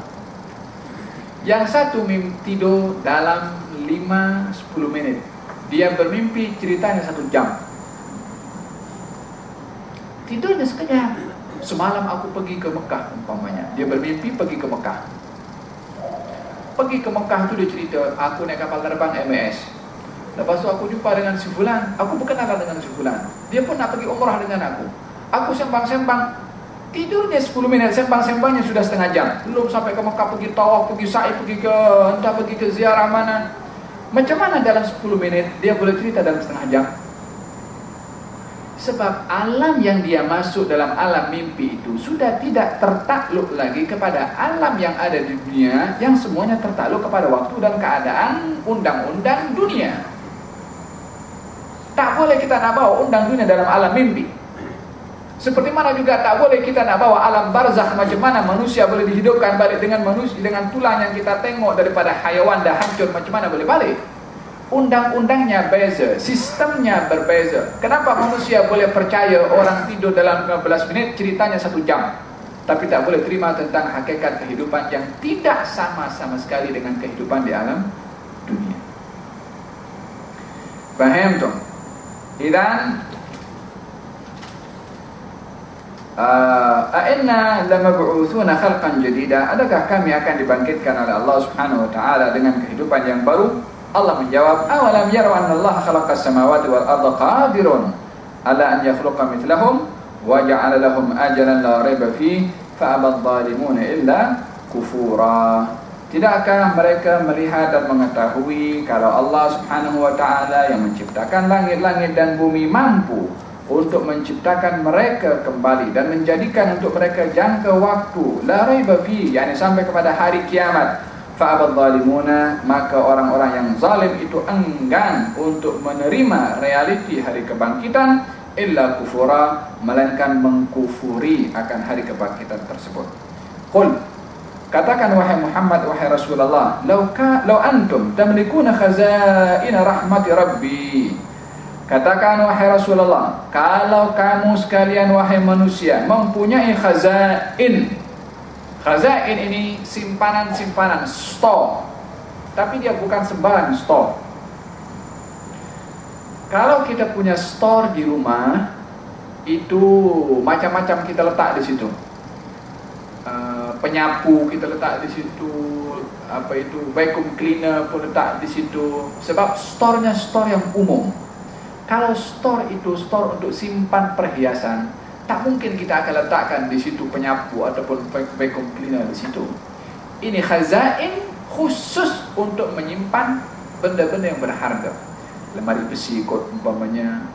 Yang satu mimpi tidur dalam 5-10 menit. Dia bermimpi ceritanya satu jam. Tidurnya sekejap Semalam aku pergi ke Mekah umpamanya. Dia bermimpi pergi ke Mekah. Pergi ke Mekah tu dia cerita, aku naik kapal terbang MS. Lepas tu aku jumpa dengan si Fulan, aku berkenalan dengan si Fulan. Dia pun nak pergi umrah dengan aku. Aku sembang-sembang, tidurnya 10 minit, sembang-sembangnya sudah setengah jam. Belum sampai ke Mekah pergi tawaf, pergi sa'i, pergi ke entah pergi ke ziarah mana. Macam mana dalam 10 minit dia boleh cerita dalam setengah jam? Sebab alam yang dia masuk dalam alam mimpi itu Sudah tidak tertakluk lagi kepada alam yang ada di dunia Yang semuanya tertakluk kepada waktu dan keadaan undang-undang dunia Tak boleh kita nak bawa undang dunia dalam alam mimpi Seperti mana juga tak boleh kita nak bawa alam barzakh macam mana manusia boleh dihidupkan balik dengan manusia dengan tulang yang kita tengok daripada hayawan dah hancur macam mana boleh balik? Undang-undangnya beza, sistemnya berbeza. Kenapa manusia boleh percaya orang tidur dalam 15 minit ceritanya satu jam? Tapi tak boleh terima tentang hakikat kehidupan yang tidak sama-sama sekali dengan kehidupan di alam dunia. Faham tu? Idan A'inna lamab'uthuna khalqan jadida Adakah kami akan dibangkitkan oleh Allah subhanahu wa ta'ala Dengan kehidupan yang baru Allah menjawab Awalam yaru Allah khalaqas samawati wal arda qadirun? Ala an yakhluqa mithlahum Wa ja'ala lahum ajalan la raiba fi Fa'abad zalimuna illa kufura. Tidakkah mereka melihat dan mengetahui Kalau Allah subhanahu wa ta'ala Yang menciptakan langit-langit dan bumi mampu untuk menciptakan mereka kembali dan menjadikan untuk mereka jangka waktu la raiba fi yakni sampai kepada hari kiamat fa zalimuna maka orang-orang yang zalim itu enggan untuk menerima realiti hari kebangkitan illa kufura melainkan mengkufuri akan hari kebangkitan tersebut. Qul katakan wahai Muhammad wahai Rasulullah law ka law antum tamlikuna khazaina rahmati rabbi. Katakan wahai Rasulullah Kalau kamu sekalian wahai manusia Mempunyai khazain Khazain ini simpanan-simpanan Store. Tapi dia bukan sembarang store. Kalau kita punya store di rumah Itu macam-macam kita letak di situ. Uh, Penyapu kita letak di situ Apa itu Vacuum cleaner pun letak di situ. Sebab store-nya store yang umum. Kalau store itu store untuk simpan perhiasan, tak mungkin kita akan letakkan di situ penyapu ataupun vacuum cleaner di situ. Ini khazain khusus untuk menyimpan benda-benda yang berharga. Lemari besi kot umpamanya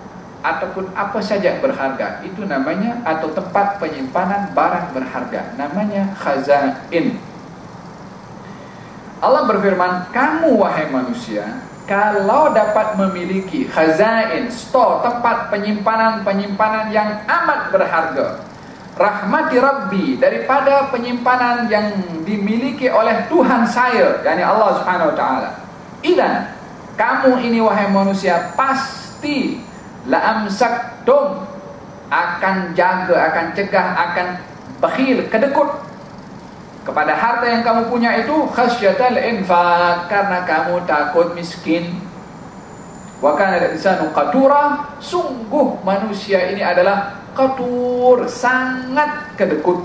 ataupun apa saja yang berharga itu namanya atau tempat penyimpanan barang berharga namanya khazain. Allah berfirman, "Kamu wahai manusia, kalau dapat memiliki khazain, store, tempat penyimpanan-penyimpanan yang amat berharga. Rahmati Rabbi daripada penyimpanan yang dimiliki oleh Tuhan saya, yakni Allah Subhanahu wa taala. Idan kamu ini wahai manusia pasti la amsaktum akan jaga, akan cegah, akan bakhil, kedekut kepada harta yang kamu punya itu khasyatal infaq. Karena kamu takut miskin. Wa kana al-insanu qatura. Sungguh manusia ini adalah qatur. Sangat kedekut.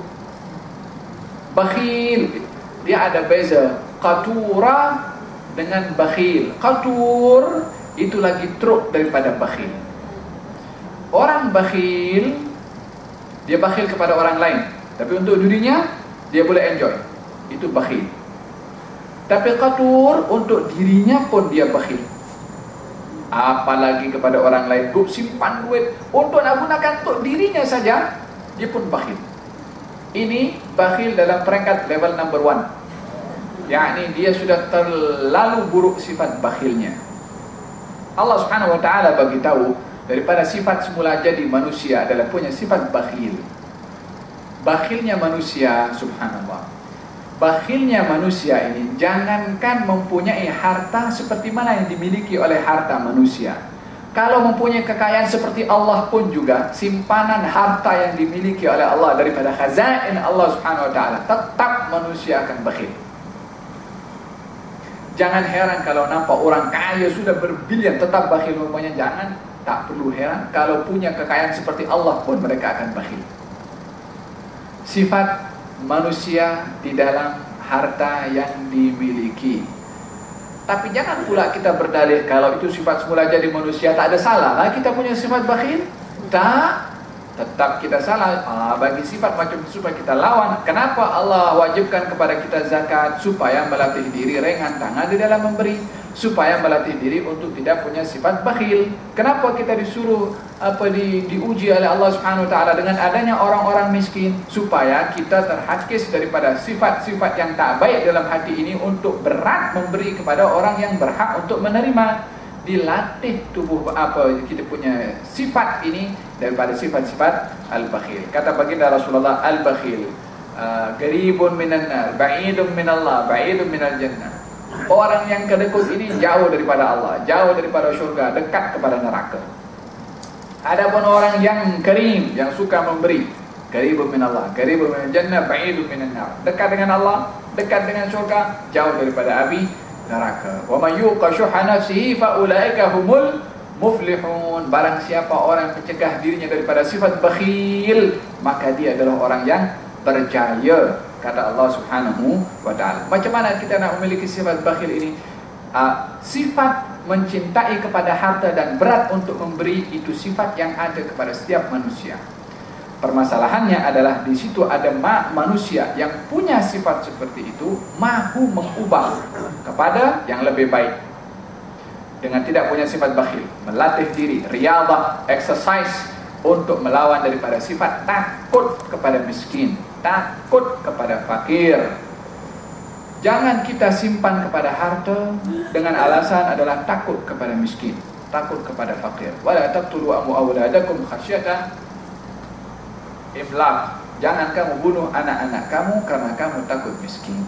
Bakhil. Dia ada beza. Qatura dengan bakhil. Qatur itu lagi truk daripada bakhil. Orang bakhil dia bakhil kepada orang lain. Tapi untuk dirinya dia boleh enjoy. Itu bakhil. Tapi qatur untuk dirinya pun dia bakhil. Apalagi kepada orang lain duk simpan duit. Untuk nak gunakan untuk dirinya saja dia pun bakhil. Ini bakhil dalam peringkat level number one. Yakni dia sudah terlalu buruk sifat bakhilnya. Allah subhanahu wa ta'ala bagi tahu daripada sifat semula jadi manusia adalah punya sifat bakhil bakhilnya manusia subhanallah. Bakhilnya manusia ini jangankan mempunyai harta seperti mana yang dimiliki oleh harta manusia. Kalau mempunyai kekayaan seperti Allah pun juga simpanan harta yang dimiliki oleh Allah daripada khazain Allah subhanahu wa ta'ala tetap manusia akan bakhil. Jangan heran kalau nampak orang kaya sudah berbilion tetap bakhil mempunyai jangan tak perlu heran. Kalau punya kekayaan seperti Allah pun mereka akan bakhil sifat manusia di dalam harta yang dimiliki. Tapi jangan pula kita berdalih kalau itu sifat semula jadi manusia tak ada salah lah kita punya sifat bakhil. Tak, tetap kita salah. Ah, bagi sifat macam itu supaya kita lawan. Kenapa Allah wajibkan kepada kita zakat supaya melatih diri ringan tangan di dalam memberi supaya melatih diri untuk tidak punya sifat bakhil. Kenapa kita disuruh apa di, diuji oleh Allah Subhanahu wa taala dengan adanya orang-orang miskin supaya kita terhakis daripada sifat-sifat yang tak baik dalam hati ini untuk berat memberi kepada orang yang berhak untuk menerima dilatih tubuh apa kita punya sifat ini daripada sifat-sifat al-bakhil. Kata baginda Rasulullah al-bakhil, uh, garibun minan nar, ba'idun minallah, ba'idun minal jannah. Orang yang kedekut ini jauh daripada Allah, jauh daripada syurga, dekat kepada neraka. Adapun orang yang karim, yang suka memberi, garibun minallah, garibun minal jannah, ba'idun minan nar. Dekat dengan Allah, dekat dengan syurga, jauh daripada api neraka. Wa may yuqa shuha nafsihi fa ulaika humul muflihun. Barang siapa orang mencegah dirinya daripada sifat bakhil, maka dia adalah orang yang berjaya. Kata Allah Subhanahu wa taala. Macam mana kita nak memiliki sifat bakhil ini? Uh, sifat mencintai kepada harta dan berat untuk memberi itu sifat yang ada kepada setiap manusia. Permasalahannya adalah di situ ada ma manusia yang punya sifat seperti itu mahu mengubah kepada yang lebih baik dengan tidak punya sifat bakhil, melatih diri, riadah, exercise untuk melawan daripada sifat takut kepada miskin, takut kepada fakir. Jangan kita simpan kepada harta dengan alasan adalah takut kepada miskin, takut kepada fakir. Wala taqtulu amwaladakum khasyata imlak jangan kamu bunuh anak-anak kamu karena kamu takut miskin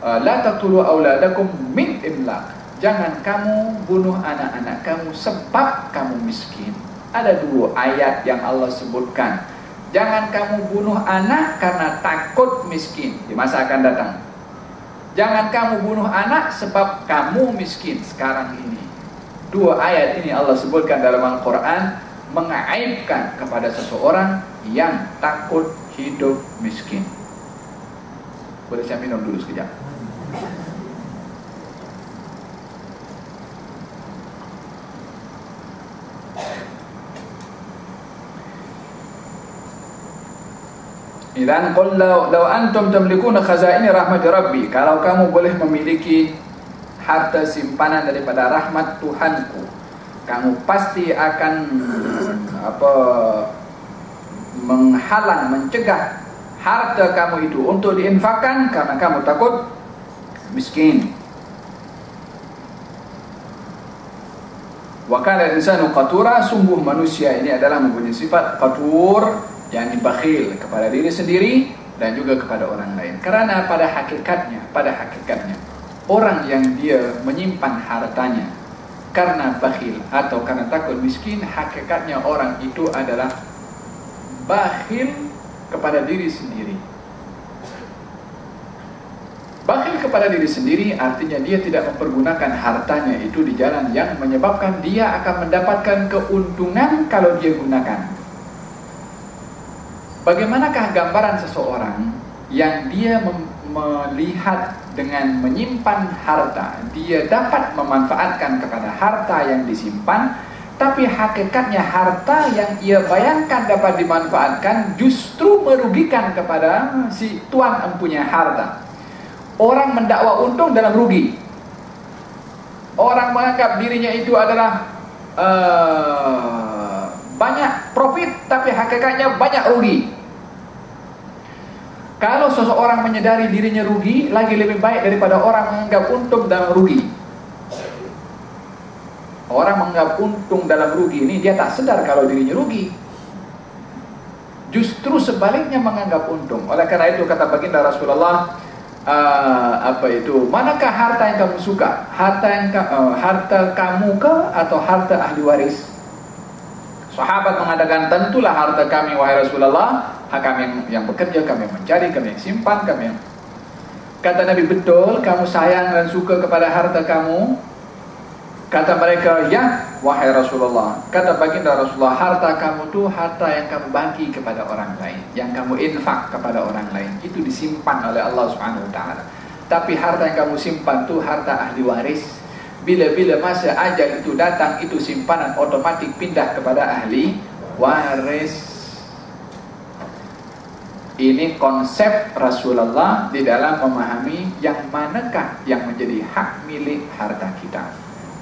uh, la taqtulu auladakum min imlak jangan kamu bunuh anak-anak kamu sebab kamu miskin ada dua ayat yang Allah sebutkan jangan kamu bunuh anak karena takut miskin di masa akan datang jangan kamu bunuh anak sebab kamu miskin sekarang ini dua ayat ini Allah sebutkan dalam Al-Qur'an mengaibkan kepada seseorang yang takut hidup miskin. Boleh saya minum dulu sekejap. Idan qul law antum tamlikuna khazaini rahmati rabbi. Kalau kamu boleh memiliki harta simpanan daripada rahmat Tuhanku kamu pasti akan apa menghalang mencegah harta kamu itu untuk diinfakkan karena kamu takut miskin. Wa kana insanu qatura sungguh manusia ini adalah mempunyai sifat qatur yang bakhil kepada diri sendiri dan juga kepada orang lain. Karena pada hakikatnya pada hakikatnya orang yang dia menyimpan hartanya karena bakhil atau karena takut miskin hakikatnya orang itu adalah bakhil kepada diri sendiri. Bakhil kepada diri sendiri artinya dia tidak mempergunakan hartanya itu di jalan yang menyebabkan dia akan mendapatkan keuntungan kalau dia gunakan bagaimanakah gambaran seseorang yang dia melihat dengan menyimpan harta dia dapat memanfaatkan kepada harta yang disimpan tapi hakikatnya harta yang ia bayangkan dapat dimanfaatkan justru merugikan kepada si tuan empunya harta? Orang mendakwa untung dalam rugi. Orang menganggap dirinya itu adalah uh, banyak profit tapi hakikatnya banyak rugi kalau seseorang menyadari dirinya rugi, lagi lebih baik daripada orang menganggap untung dalam rugi. Orang menganggap untung dalam rugi ini, dia tak sedar kalau dirinya rugi. Justru sebaliknya menganggap untung. Oleh karena itu kata baginda Rasulullah, uh, apa itu? Manakah harta yang kamu suka? Harta yang uh, harta kamu ke atau harta ahli waris? Sahabat mengatakan tentulah harta kami wahai Rasulullah. Kami yang, bekerja, kami yang mencari, kami yang simpan, kami yang Kata Nabi betul, kamu sayang dan suka kepada harta kamu. Kata mereka, ya wahai Rasulullah. Kata baginda Rasulullah, harta kamu tu harta yang kamu bagi kepada orang lain Yang kamu infak kepada orang lain. Itu disimpan oleh Allah Taala. Tapi harta yang kamu simpan tu harta ahli waris Bila-bila masa ajal itu datang, itu simpanan otomatik pindah kepada ahli waris ini konsep Rasulullah di dalam memahami yang manakah yang menjadi hak milik harta kita.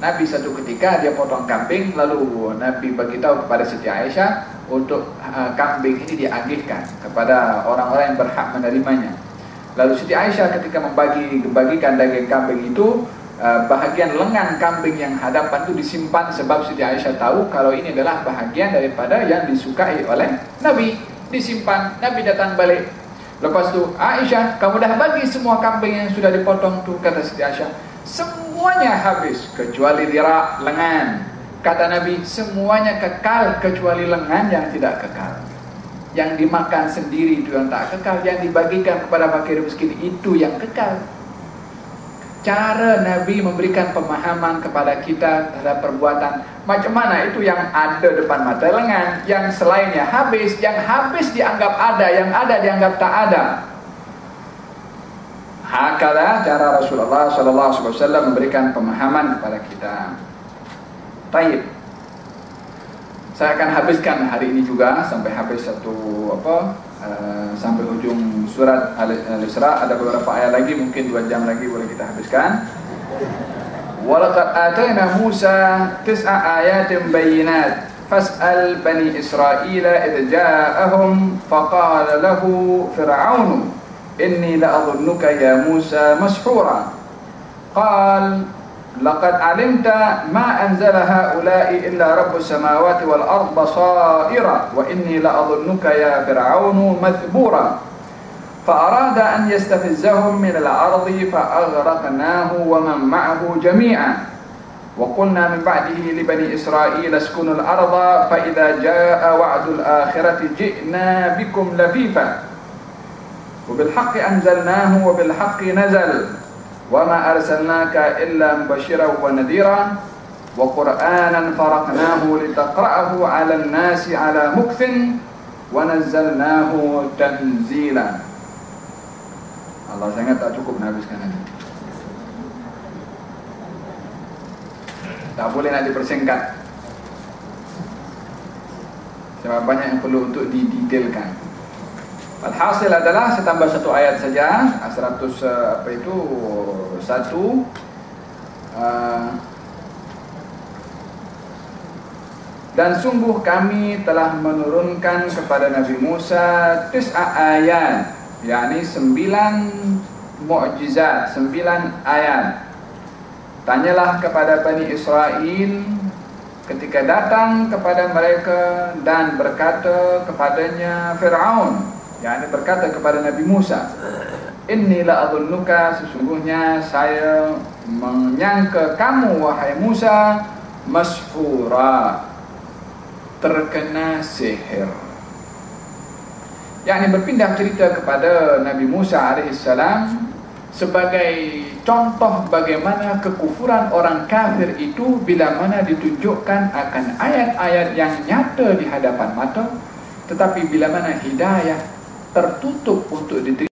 Nabi satu ketika dia potong kambing lalu Nabi beritahu kepada Siti Aisyah untuk uh, kambing ini diagihkan kepada orang-orang yang berhak menerimanya. Lalu Siti Aisyah ketika membagi bagikan daging kambing itu uh, bahagian lengan kambing yang hadapan itu disimpan sebab Siti Aisyah tahu kalau ini adalah bahagian daripada yang disukai oleh Nabi. Disimpan Nabi datang balik. Lepas tu Aisyah kamu dah bagi semua kambing yang sudah dipotong tu kata Siti Aisyah semuanya habis kecuali dirak lengan. Kata Nabi semuanya kekal kecuali lengan yang tidak kekal. Yang dimakan sendiri itu yang tak kekal yang dibagikan kepada fakir miskin itu yang kekal cara Nabi memberikan pemahaman kepada kita terhadap perbuatan macam mana itu yang ada depan mata lengan yang selainnya habis yang habis dianggap ada yang ada dianggap tak ada. Hakala cara Rasulullah sallallahu alaihi wasallam memberikan pemahaman kepada kita. Baik saya akan habiskan hari ini juga sampai habis satu apa uh, sampai ujung surat Al-Isra ada beberapa ayat lagi mungkin dua jam lagi boleh kita habiskan. Walaqad atayna Musa tis'a ayatin bayyinat fas'al bani Israila id ja'ahum faqala lahu Fir'aun inni la'adhunnuka ya Musa mashhura. Qal laqad 'alimta ma anzala ha'ula'i illa rabbu samawati wal ardi basa'ira wa inni la'adhunnuka ya Fir'aun mathbura. فأراد أن يستفزهم من الأرض فأغرقناه ومن معه جميعا. وقلنا من بعده لبني إسرائيل اسكنوا الأرض فإذا جاء وعد الآخرة جئنا بكم لفيفا. وبالحق أنزلناه وبالحق نزل وما أرسلناك إلا مبشرا ونذيرا. وقرآنا فرقناه لتقرأه على الناس على مكث ونزلناه تنزيلا. Allah sangat tak cukup menghabiskan ini. Tak boleh nak dipersingkat. Sebab banyak yang perlu untuk didetailkan. Alhasil adalah saya tambah satu ayat saja 100 eh, apa itu satu uh, dan sungguh kami telah menurunkan kepada Nabi Musa tis'a ayat yakni sembilan mukjizat sembilan ayat. Tanyalah kepada Bani Israel ketika datang kepada mereka dan berkata kepadanya Fir'aun yang berkata kepada Nabi Musa Inni adunnuka sesungguhnya saya menyangka kamu wahai Musa Masfura Terkena sihir Yang berpindah cerita kepada Nabi Musa AS Sebagai contoh bagaimana kekufuran orang kafir itu Bila mana ditunjukkan akan ayat-ayat yang nyata di hadapan mata Tetapi bila mana hidayah tertutup untuk diterima